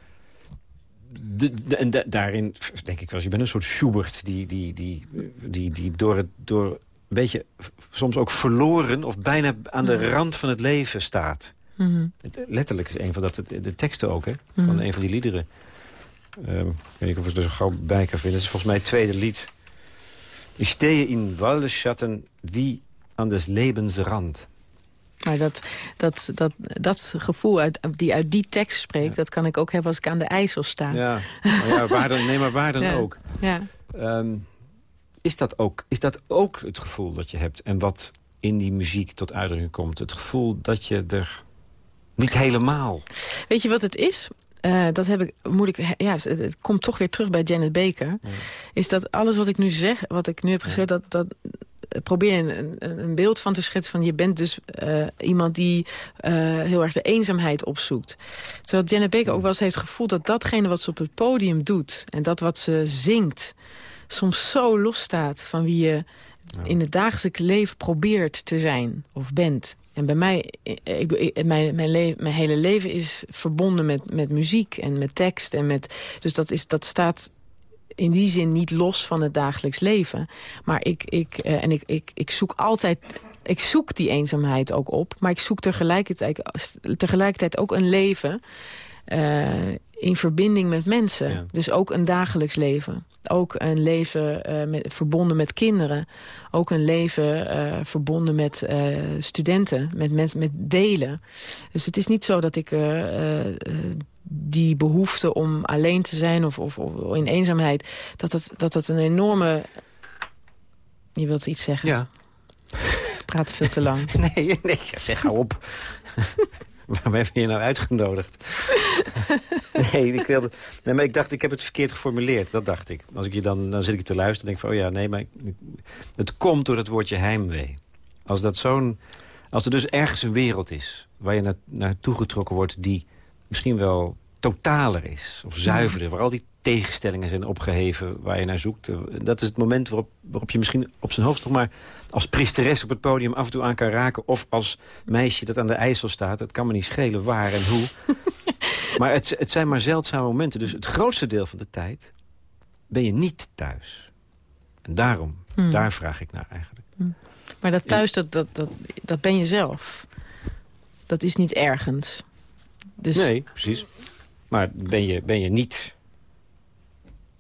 De, de, en daarin denk ik wel, je bent een soort Schubert... die, die, die, die, die door, het, door een beetje soms ook verloren... of bijna aan de mm. rand van het leven staat. Mm Letterlijk is een van dat, de, teksten ook, hè, van mm een van die liederen. Um, ik weet niet of ik er zo gauw bij kan vinden. Het is volgens mij het tweede lied. Ik stehe in Waldeschatten wie aan des levensrand. Maar dat, dat, dat, dat gevoel uit, die uit die tekst spreekt... dat kan ik ook hebben als ik aan de IJssel sta. Ja, maar ja waar dan, nee, maar waar dan ook. Ja. Um, is, dat ook. is dat ook het gevoel dat je hebt? En wat in die muziek tot uitdrukking komt? Het gevoel dat je er niet helemaal. Weet je wat het is? Uh, dat heb ik, moet ik, ja, het komt toch weer terug bij Janet Baker. Is dat alles wat ik nu zeg, wat ik nu heb gezegd, dat, dat probeer een, een, beeld van te schetsen van je bent dus uh, iemand die uh, heel erg de eenzaamheid opzoekt. Terwijl Janet Baker ook wel eens heeft gevoeld dat datgene wat ze op het podium doet en dat wat ze zingt soms zo los staat van wie je in het dagelijks leven probeert te zijn of bent. En bij mij, ik, mijn, mijn, mijn, hele leven is verbonden met, met muziek en met tekst. En met, dus dat, is, dat staat in die zin niet los van het dagelijks leven. Maar ik, ik, uh, en ik, ik, ik zoek altijd ik zoek die eenzaamheid ook op. Maar ik zoek tegelijkertijd, tegelijkertijd ook een leven... Uh, in verbinding met mensen. Dus ook een dagelijks leven. Ook een leven uh, met, verbonden met kinderen. Ook een leven uh, verbonden met uh, studenten, met mensen, met delen. Dus het is niet zo dat ik die behoefte om alleen te zijn of, of, of in eenzaamheid... dat dat, dat dat een enorme... Je wilt iets zeggen? Ja. praat veel te lang. nee, nee, zeg, hou op. Waarom heb je je nou uitgenodigd? nee, ik wilde, nee, maar ik dacht, ik heb het verkeerd geformuleerd. Dat dacht ik. Als ik je dan, dan zit ik te luisteren en denk van... oh ja, nee, maar het komt door het woordje heimwee. Als, dat zo'n, als er dus ergens een wereld is... waar je na, naartoe getrokken wordt die misschien wel totaler is. Of zuiverder. Waar al die tegenstellingen zijn opgeheven waar je naar zoekt. Dat is het moment waarop, waarop je misschien op zijn hoogst nog maar... als priesteres op het podium af en toe aan kan raken... of als meisje dat aan de IJssel staat. Het kan me niet schelen waar en hoe. maar het, het zijn maar zeldzame momenten. Dus het grootste deel van de tijd ben je niet thuis. En daarom, hmm. daar vraag ik naar eigenlijk. Hmm. Maar dat thuis, dat, dat, dat, dat ben je zelf. Dat is niet ergens. Dus... Nee, precies. Maar ben je, ben je, niet,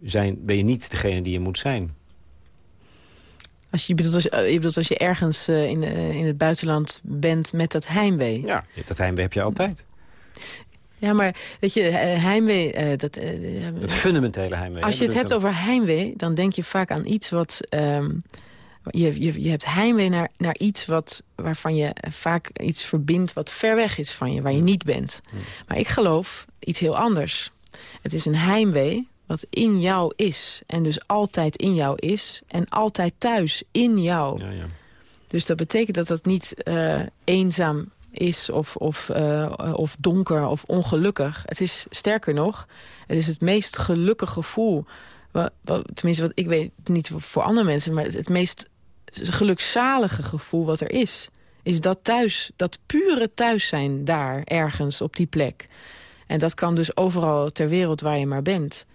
zijn, ben je niet degene die je moet zijn? Als je, bedoelt, als, je bedoelt als je ergens uh, in, uh, in het buitenland bent met dat heimwee? Ja, dat heimwee heb je altijd. Ja, maar weet je, heimwee... Dat, het fundamentele heimwee. Als je het hebt over heimwee, dan denk je vaak aan iets wat... Um, je, je, je hebt heimwee naar, naar iets wat, waarvan je vaak iets verbindt... wat ver weg is van je, waar je niet bent. Maar ik geloof iets heel anders. Het is een heimwee wat in jou is. En dus altijd in jou is. En altijd thuis in jou. Ja, ja. Dus dat betekent dat dat niet uh, eenzaam is of, of, uh, of donker of ongelukkig. Het is sterker nog, het is het meest gelukkige gevoel. Wat, wat, tenminste, wat ik weet niet voor andere mensen... maar het, het meest gelukzalige gevoel wat er is. Is dat thuis, dat pure thuis zijn daar, ergens, op die plek. En dat kan dus overal ter wereld waar je maar bent.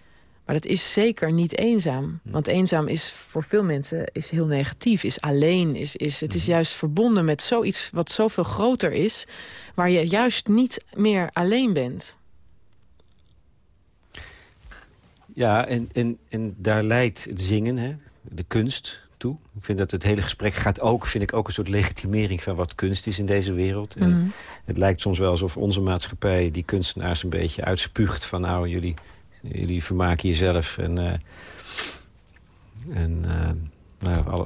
Maar dat is zeker niet eenzaam. Hm. Want eenzaam is voor veel mensen is heel negatief, is alleen. Is, is, het is hm. juist verbonden met zoiets wat zoveel groter is... waar je juist niet meer alleen bent. Ja, en, en, en daar leidt het zingen, hè? de kunst, toe. Ik vind dat het hele gesprek gaat ook, vind ik ook een soort legitimering van wat kunst is in deze wereld. Mm Het lijkt soms wel alsof onze maatschappij die kunstenaars een beetje uitspuugt van nou, jullie, jullie vermaken jezelf en, uh, en uh, nou, alle,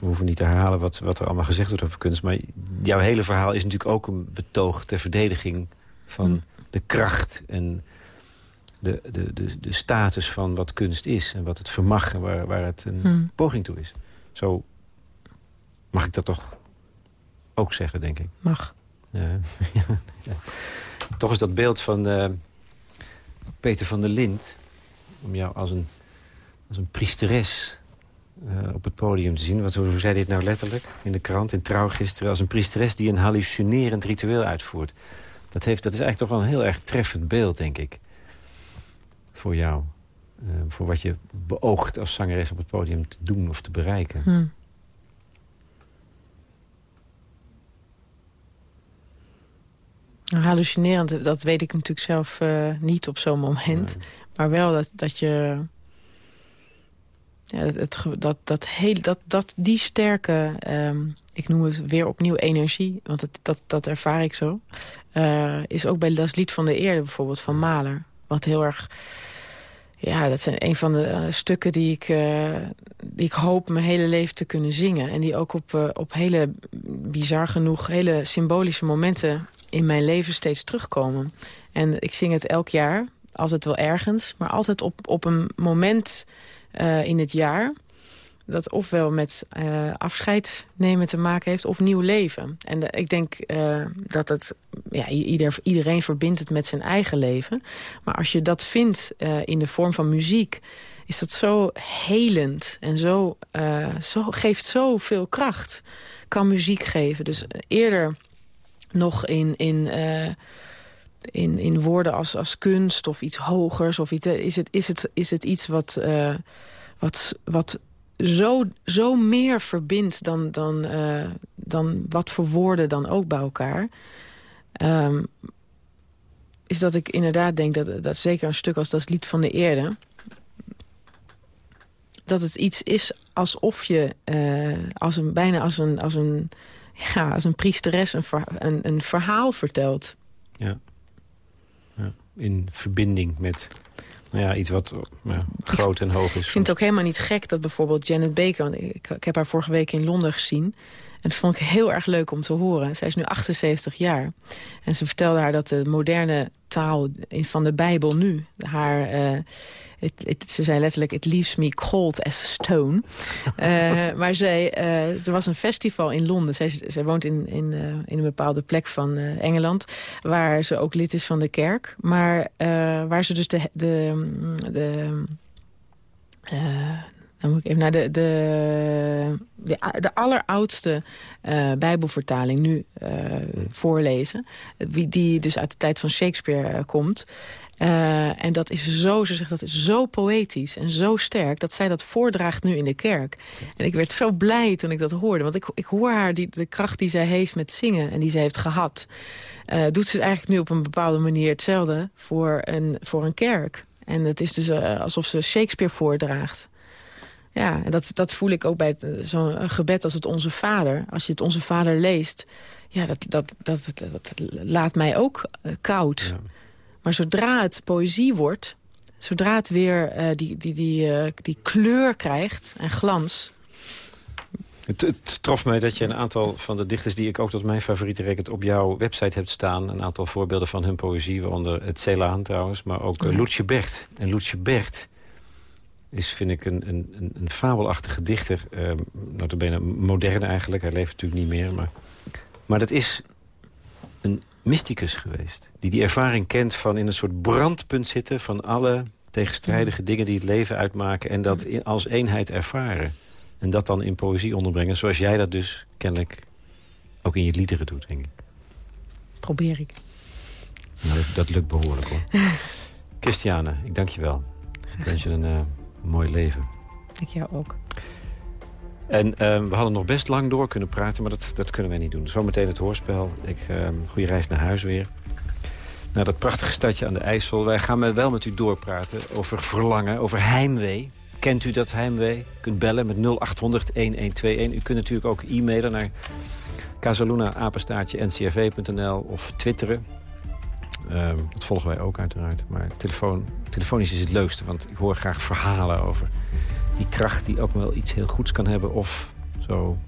we hoeven niet te herhalen wat, wat er allemaal gezegd wordt over kunst. Maar jouw hele verhaal is natuurlijk ook een betoog ter verdediging van mhm. de kracht en de, de, de, de status van wat kunst is. En wat het vermag en waar, waar het een hmm. poging toe is. Zo mag ik dat toch ook zeggen, denk ik. Mag. ja. Toch is dat beeld van uh, Peter van der Lind... om jou als een, als een priesteres uh, op het podium te zien. Wat, hoe zei dit nou letterlijk in de krant, in Trouw gisteren... als een priesteres die een hallucinerend ritueel uitvoert. Dat, heeft, dat is eigenlijk toch wel een heel erg treffend beeld, denk ik voor jou? Uh, voor wat je beoogt als zangeres op het podium te doen of te bereiken? Hmm. Hallucinerend, dat weet ik natuurlijk zelf uh, niet op zo'n moment. Maar wel dat, dat je... Ja, het, het, dat, dat, hele, dat, dat die sterke, um, ik noem het weer opnieuw energie, want het, dat, dat ervaar ik zo, uh, is ook bij dat lied van de eerde bijvoorbeeld van Mahler. Wat heel erg ja, dat zijn een van de uh, stukken die ik, uh, die ik hoop mijn hele leven te kunnen zingen. En die ook op, uh, op hele, bizar genoeg, hele symbolische momenten in mijn leven steeds terugkomen. En ik zing het elk jaar, altijd wel ergens, maar altijd op, op een moment in het jaar dat ofwel met uh, afscheid nemen te maken heeft of nieuw leven. En ik denk uh, dat het, ja, ieder, iedereen verbindt het met zijn eigen leven. Maar als je dat vindt uh, in de vorm van muziek, is dat zo helend en zo, zo, geeft zoveel kracht. Kan muziek geven. Dus eerder nog in... in in, in woorden als, als kunst of iets hogers? Of iets, is, het, is, het, is het iets wat, wat, wat zo, zo meer verbindt dan, dan, uh, dan wat voor woorden dan ook bij elkaar... Um, is dat ik inderdaad denk dat, dat zeker een stuk als dat lied van de eerde... dat het iets is alsof je uh, als een, bijna als een, als een, ja, als een priesteres een, een, een verhaal vertelt. Ja. ja. In verbinding met ja, iets wat ja, groot en hoog is. Ik vind het ook helemaal niet gek dat bijvoorbeeld Janet Baker... want ik, ik heb haar vorige week in Londen gezien... dat vond ik heel erg leuk om te horen. Zij is nu 78 jaar. En ze vertelde haar dat de moderne taal van de Bijbel nu... haar, uh, ze zei letterlijk, it leaves me cold as stone. uh, maar zij, uh, er was een festival in Londen. Zij, zij woont in, in, in een bepaalde plek van Engeland... waar ze ook lid is van de kerk. Maar waar ze dus de... de, de dan moet ik even naar de, de, de, de alleroudste uh, bijbelvertaling nu uh, voorlezen. Die dus uit de tijd van Shakespeare uh, komt. en dat is zo, ze zegt, dat is zo poëtisch en zo sterk... dat zij dat voordraagt nu in de kerk. En ik werd zo blij toen ik dat hoorde. Want ik, ik hoor haar, die, de kracht die zij heeft met zingen en die ze heeft gehad... doet ze eigenlijk nu op een bepaalde manier hetzelfde voor een, voor een kerk. En het is dus alsof ze Shakespeare voordraagt. Ja, en dat, dat voel ik ook bij zo'n gebed als het Onze Vader. Als je het Onze Vader leest, ja, dat, dat, dat, dat, laat mij ook uh, koud. Maar zodra het poëzie wordt, zodra het weer uh, die, die, die, uh, die kleur krijgt en glans... Het, het, trof mij dat je een aantal van de dichters die ik ook tot mijn favoriete rekent... op jouw website hebt staan. Een aantal voorbeelden van hun poëzie, waaronder het Celaan trouwens. Maar ook uh, Loetje Bert. En Loetje Bert is, vind ik, een, een, een fabelachtige dichter. Uh, notabene modern eigenlijk, hij leeft natuurlijk niet meer. Maar, maar dat is een mysticus geweest. Die die ervaring kent van in een soort brandpunt zitten... van alle tegenstrijdige dingen die het leven uitmaken... en dat in, als eenheid ervaren. En dat dan in poëzie onderbrengen. Zoals jij dat dus kennelijk ook in je liederen doet, denk ik. Probeer ik. Nou, dat, dat, lukt behoorlijk, hoor. Christiane, ik dank je wel. Ik wens je een... Uh, mooi leven. Ik jou ook. En uh, we hadden nog best lang door kunnen praten, maar dat, dat kunnen wij niet doen. Zometeen het hoorspel. Ik, uh, goede reis naar huis weer. Naar dat prachtige stadje aan de IJssel. Wij gaan wel met u doorpraten over verlangen, over heimwee. Kent u dat heimwee? U kunt bellen met 0800-1121. U kunt natuurlijk ook e-mailen naar casaluna-ncrv.nl of twitteren. Uh, dat volgen wij ook uiteraard. Maar telefoon, telefonisch is het leukste, want ik hoor graag verhalen over die kracht... die ook wel iets heel goeds kan hebben of zo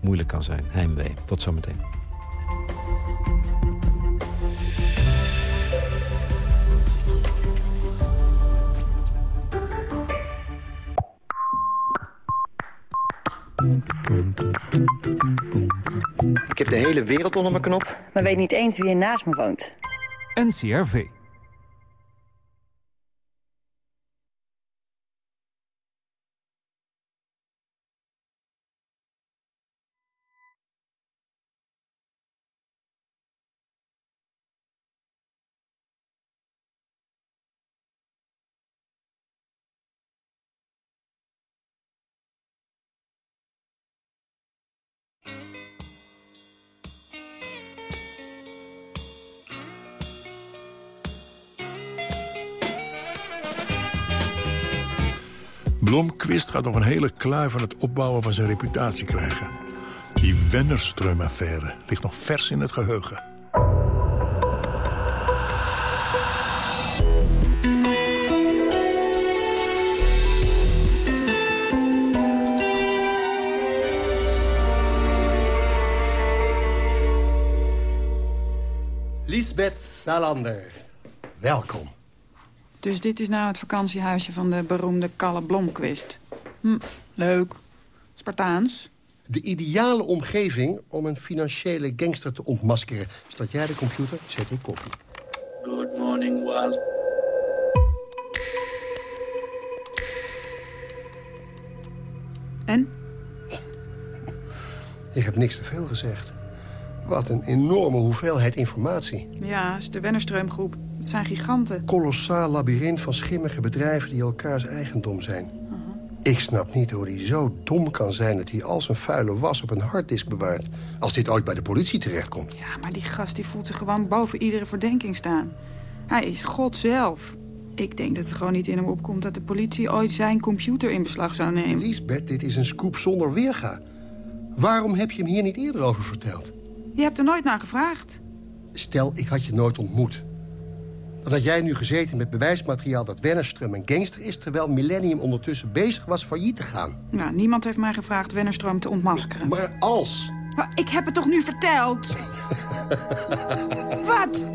moeilijk kan zijn. Heimwee. Tot zometeen. Ik heb de hele wereld onder mijn knop, maar weet niet eens wie er naast me woont. NCRV. Blomqvist gaat nog een hele kluif van het opbouwen van zijn reputatie krijgen. Die Wennerström-affaire ligt nog vers in het geheugen. Lisbeth Salander, welkom. Dus dit is nou het vakantiehuisje van de beroemde Kalle Blomquist. Hm, leuk. Spartaans. De ideale omgeving om een financiële gangster te ontmaskeren. Start jij de computer, zet ik koffie. Good morning, was. En? Je hebt niks te veel gezegd. Wat een enorme hoeveelheid informatie. Ja, is de Wennerstreumgroep. Het zijn giganten. Kolossaal labyrint van schimmige bedrijven die elkaars eigendom zijn. Ik snap niet hoe hij zo dom kan zijn dat hij al zijn vuile was op een harddisk bewaart. Als dit ooit bij de politie terechtkomt. Ja, maar die gast die voelt zich gewoon boven iedere verdenking staan. Hij is God zelf. Ik denk dat het gewoon niet in hem opkomt dat de politie ooit zijn computer in beslag zou nemen. Lisbeth, dit is een scoop zonder weerga. Waarom heb je hem hier niet eerder over verteld? Je hebt er nooit naar gevraagd. Stel, ik had je nooit ontmoet. Dan had jij nu gezeten met bewijsmateriaal dat Wennerström een gangster is... terwijl Millennium ondertussen bezig was failliet te gaan. Nou, niemand heeft mij gevraagd Wennerström te ontmaskeren. Maar als... Maar ik heb het toch nu verteld? Wat?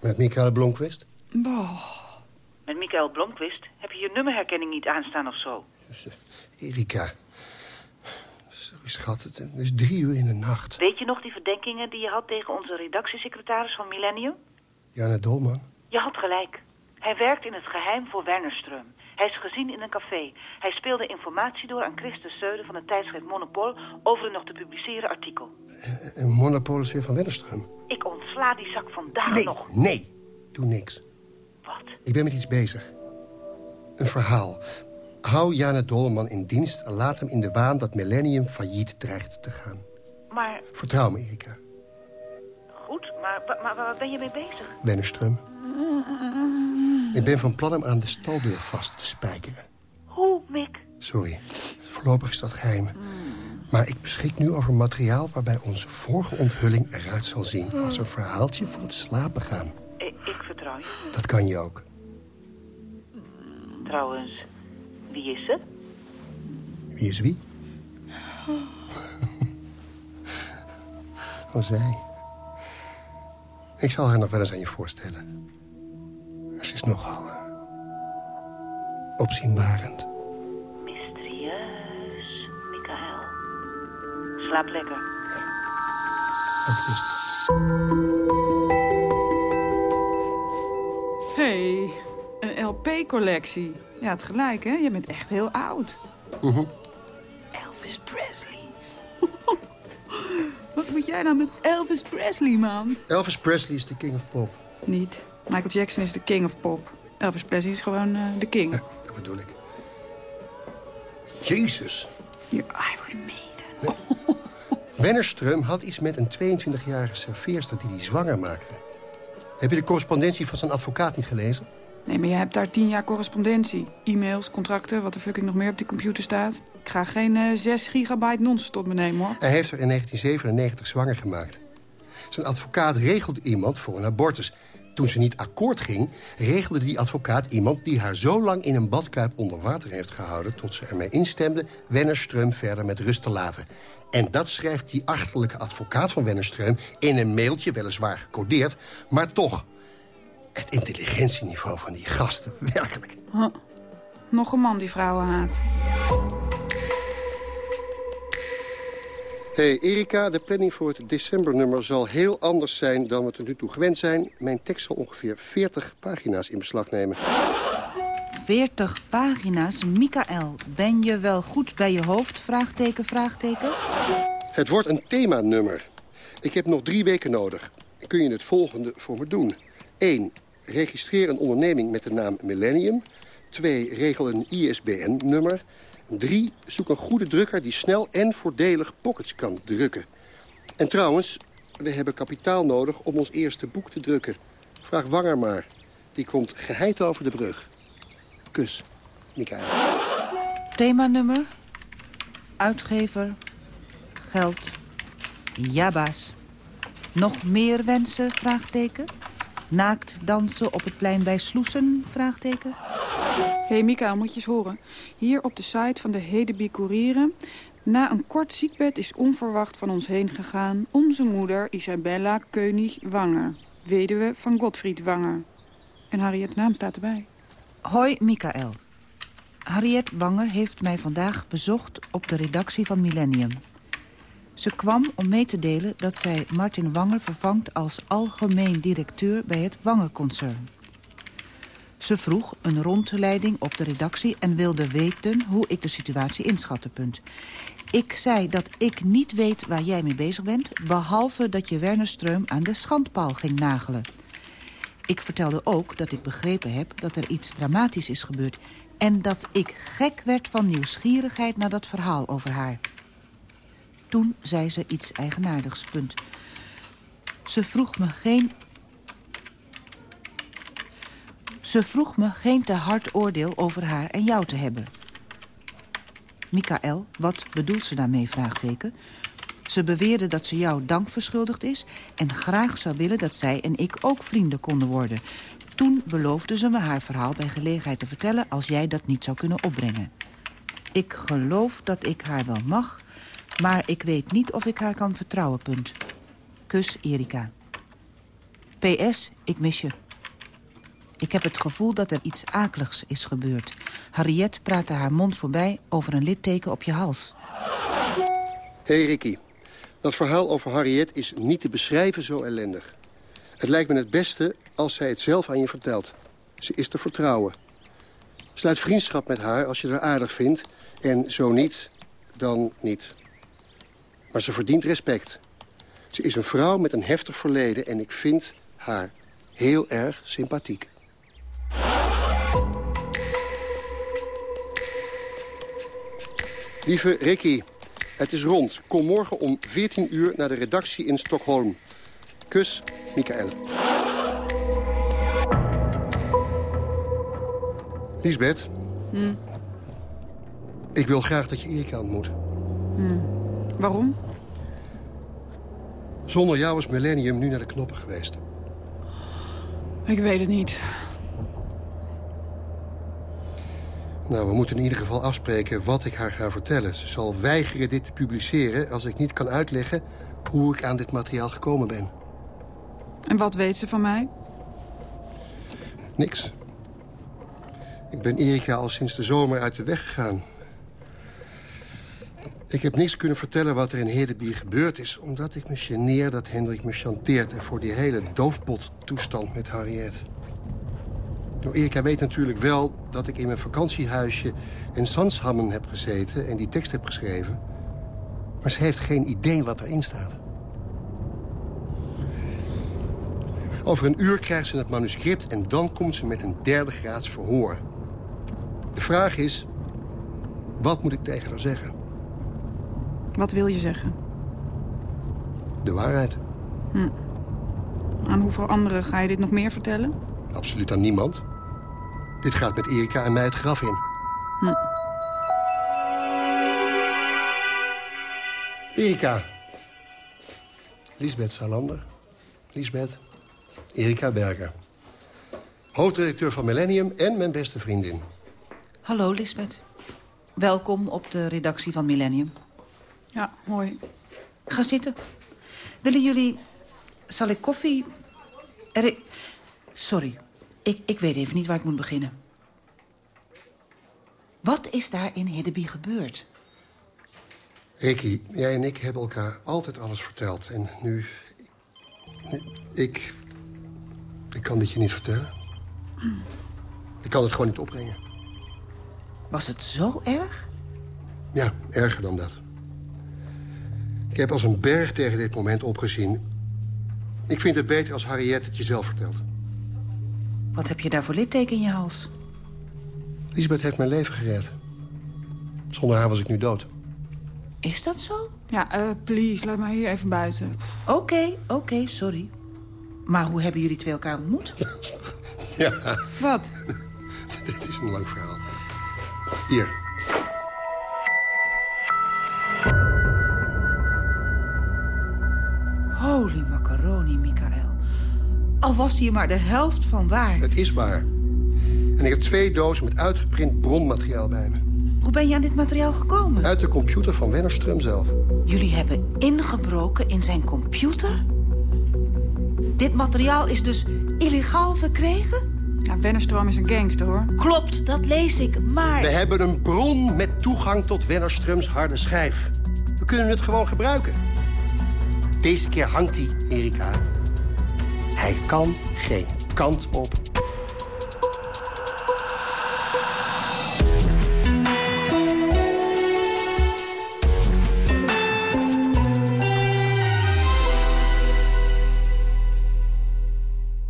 Met Michael Blomqvist? Met Michael Blomqvist? Heb je je nummerherkenning niet aanstaan of zo? Erika. Schat. Het is drie uur in de nacht. Weet je nog die verdenkingen die je had tegen onze redactiesecretaris van Millennium? Jana Dolman. Je had gelijk. Hij werkt in het geheim voor Wernerström. Hij is gezien in een café. Hij speelde informatie door aan Christus Seude van het tijdschrift Monopol... over een nog te publiceren artikel. Een monopolis weer van Wennerström. Ik ontsla die zak vandaag Nee, nog. nee. Doe niks. Wat? Ik ben met iets bezig. Een verhaal. Hou Jana Dolman in dienst en laat hem in de waan dat Millennium failliet dreigt te gaan. Maar Vertrouw me, Erika. goed, maar, maar, maar waar ben je mee bezig? Wennerström. Ik ben van plan hem aan de staldeur vast te spijkeren. Hoe, Mick? Sorry, voorlopig is dat geheim. Maar ik beschik nu over materiaal waarbij onze vorige onthulling eruit zal zien... als een verhaaltje voor het slapen gaan. Ik, ik vertrouw je. Dat kan je ook. Trouwens, wie is ze? Wie is wie? Oh, zij. Ik zal haar nog wel eens aan je voorstellen. Ze is nogal... eh, opzienbarend. Mysterieus, Michael. Slaap lekker. Is het. hey, een LP-collectie. Ja, het gelijk, hè? Je bent echt heel oud. Mhm. Elvis Presley. Wat moet jij nou met Elvis Presley, man? Elvis Presley is de king of pop. Niet. Michael Jackson is de king of pop. Elvis Presley is gewoon eh, de king. Dat bedoel ik. Jezus. Your Iron Maiden. Wennerström had iets met een 22-jarige serveerster die hij zwanger maakte. Heb je de correspondentie van zijn advocaat niet gelezen? Nee, maar jij hebt daar tien jaar correspondentie. E-mails, contracten, wat de fucking nog meer op die computer staat. Ik ga geen eh 6 gigabyte nonsens tot me nemen, hoor. Hij heeft haar in 1997 zwanger gemaakt. Zijn advocaat regelde iemand voor een abortus. Toen ze niet akkoord ging, regelde die advocaat iemand... die haar zo lang in een badkuip onder water heeft gehouden... tot ze ermee instemde Wennerström verder met rust te laten. En dat schrijft die achterlijke advocaat van Wennerström... in een mailtje, weliswaar gecodeerd, maar toch... Het intelligentieniveau van die gasten, werkelijk. Huh. Nog een man die vrouwen haat. Hey Erika, de planning voor het decembernummer zal heel anders zijn dan we tot nu toe gewend zijn. Mijn tekst zal ongeveer 40 pagina's in beslag nemen. 40 pagina's. Michael, ben je wel goed bij je hoofd? Vraagteken, vraagteken. Het wordt een themanummer. Ik heb nog drie weken nodig. Kun je het volgende voor me doen? 1. Registreer een onderneming met de naam Millennium. 2. Regel een ISBN-nummer. 3. Zoek een goede drukker die snel en voordelig pockets kan drukken. En trouwens, we hebben kapitaal nodig om ons eerste boek te drukken. Vraag Wanger maar. Die komt geheid over de brug. Kus, Mikael. Themanummer. Uitgever. Geld. Ja, baas. Nog meer wensen? Vraagteken. Naakt dansen op het plein bij Sloesen? Vraagteken. Hé, hey, Mikael, moet je eens horen. Hier op de site van de Hedeby Courieren... Na een kort ziekbed is onverwacht van ons heen gegaan... onze moeder Isabella König-Wanger. Weduwe van Gottfried Wanger. En Harriet naam staat erbij. Hoi, Michael. Harriet Wanger heeft mij vandaag bezocht op de redactie van Millennium. Ze kwam om mee te delen dat zij Martin Wanger vervangt... als algemeen directeur bij het Wanger-concern. Ze vroeg een rondleiding op de redactie en wilde weten hoe ik de situatie inschatte. Punt. Ik zei dat ik niet weet waar jij mee bezig bent... behalve dat je Werner Streum aan de schandpaal ging nagelen. Ik vertelde ook dat ik begrepen heb dat er iets dramatisch is gebeurd... en dat ik gek werd van nieuwsgierigheid naar dat verhaal over haar. Toen zei ze iets eigenaardigs. Ze vroeg me geen ze vroeg me geen te hard oordeel over haar en jou te hebben. Michael, wat bedoelt ze daarmee? Ze beweerde dat ze jou dank verschuldigd is... en graag zou willen dat zij en ik ook vrienden konden worden. Toen beloofde ze me haar verhaal bij gelegenheid te vertellen... als jij dat niet zou kunnen opbrengen. Ik geloof dat ik haar wel mag... maar ik weet niet of ik haar kan vertrouwen, punt. Kus, Erika. PS, ik mis je. Ik heb het gevoel dat er iets akeligs is gebeurd. Harriet praatte haar mond voorbij over een litteken op je hals. Hey Ricky, dat verhaal over Harriet is niet te beschrijven zo ellendig. Het lijkt me het beste als zij het zelf aan je vertelt. Ze is te vertrouwen. Sluit vriendschap met haar als je haar aardig vindt. En zo niet, dan niet. Maar ze verdient respect. Ze is een vrouw met een heftig verleden en ik vind haar heel erg sympathiek. Lieve Ricky, het is rond. Kom morgen om 14 uur naar de redactie in Stockholm. Kus, Michael. Lisbeth. Hm. Ik wil graag dat je Erika ontmoet. Hm. Waarom? Zonder jou is Millennium nu naar de knoppen geweest. Ik weet het niet. Nou, we moeten in ieder geval afspreken wat ik haar ga vertellen. Ze zal weigeren dit te publiceren als ik niet kan uitleggen... hoe ik aan dit materiaal gekomen ben. En wat weet ze van mij? Niks. Ik ben Erika al sinds de zomer uit de weg gegaan. Ik heb niks kunnen vertellen wat er in Hedebier gebeurd is... omdat ik me geneer dat Hendrik me chanteert... en voor die hele doofpot-toestand met Harriet. Nou, Erika weet natuurlijk wel dat ik in mijn vakantiehuisje in Sanshammen heb gezeten... en die tekst heb geschreven. Maar ze heeft geen idee wat erin staat. Over een uur krijgt ze het manuscript en dan komt ze met een derde graads verhoor. De vraag is, wat moet ik tegen haar zeggen? Wat wil je zeggen? De waarheid. Hm. Aan hoeveel anderen ga je dit nog meer vertellen? Absoluut aan niemand. Dit gaat met Erika en mij het graf in. Hm. Erika. Lisbeth Salander. Lisbeth. Erika Berger. Hoofdredacteur van Millennium en mijn beste vriendin. Hallo, Lisbeth. Welkom op de redactie van Millennium. Ja, mooi. Ga zitten. Willen jullie... Zal ik koffie... Er... Sorry, ik, ik weet even niet waar ik moet beginnen. Wat is daar in Hiddeby gebeurd? Ricky, jij en ik hebben elkaar altijd alles verteld. En nu... nu ik... Ik kan dit je niet vertellen. Ik kan het gewoon niet opbrengen. Was het zo erg? Ja, erger dan dat. Ik heb als een berg tegen dit moment opgezien. Ik vind het beter als Harriet het jezelf vertelt. Wat heb je daar voor litteken in je hals? Lisbeth heeft mijn leven gered. Zonder haar was ik nu dood. Is dat zo? Ja, uh, please, laat mij hier even buiten. Oké, oké, okay, sorry. Maar hoe hebben jullie twee elkaar ontmoet? ja. Wat? Dit is een lang verhaal. Hier. Holy macaroni, Michael. Al was die maar de helft van waar. Het is waar. En ik heb twee dozen met uitgeprint bronmateriaal bij me. Hoe ben je aan dit materiaal gekomen? Uit de computer van Wennerström zelf. Jullie hebben ingebroken in zijn computer? Dit materiaal is dus illegaal verkregen? Ja, Wennerström is een gangster, hoor. Klopt, dat lees ik, maar... We hebben een bron met toegang tot Wennerströms harde schijf. We kunnen het gewoon gebruiken. Deze keer hangt hij, Erika. Hij kan geen kant op.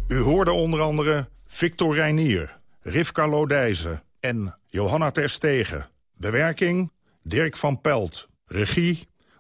U hoorde onder andere Victor Reinier, Rivka Lodijzen en Johanna Terstegen. Bewerking Dirk van Pelt. Regie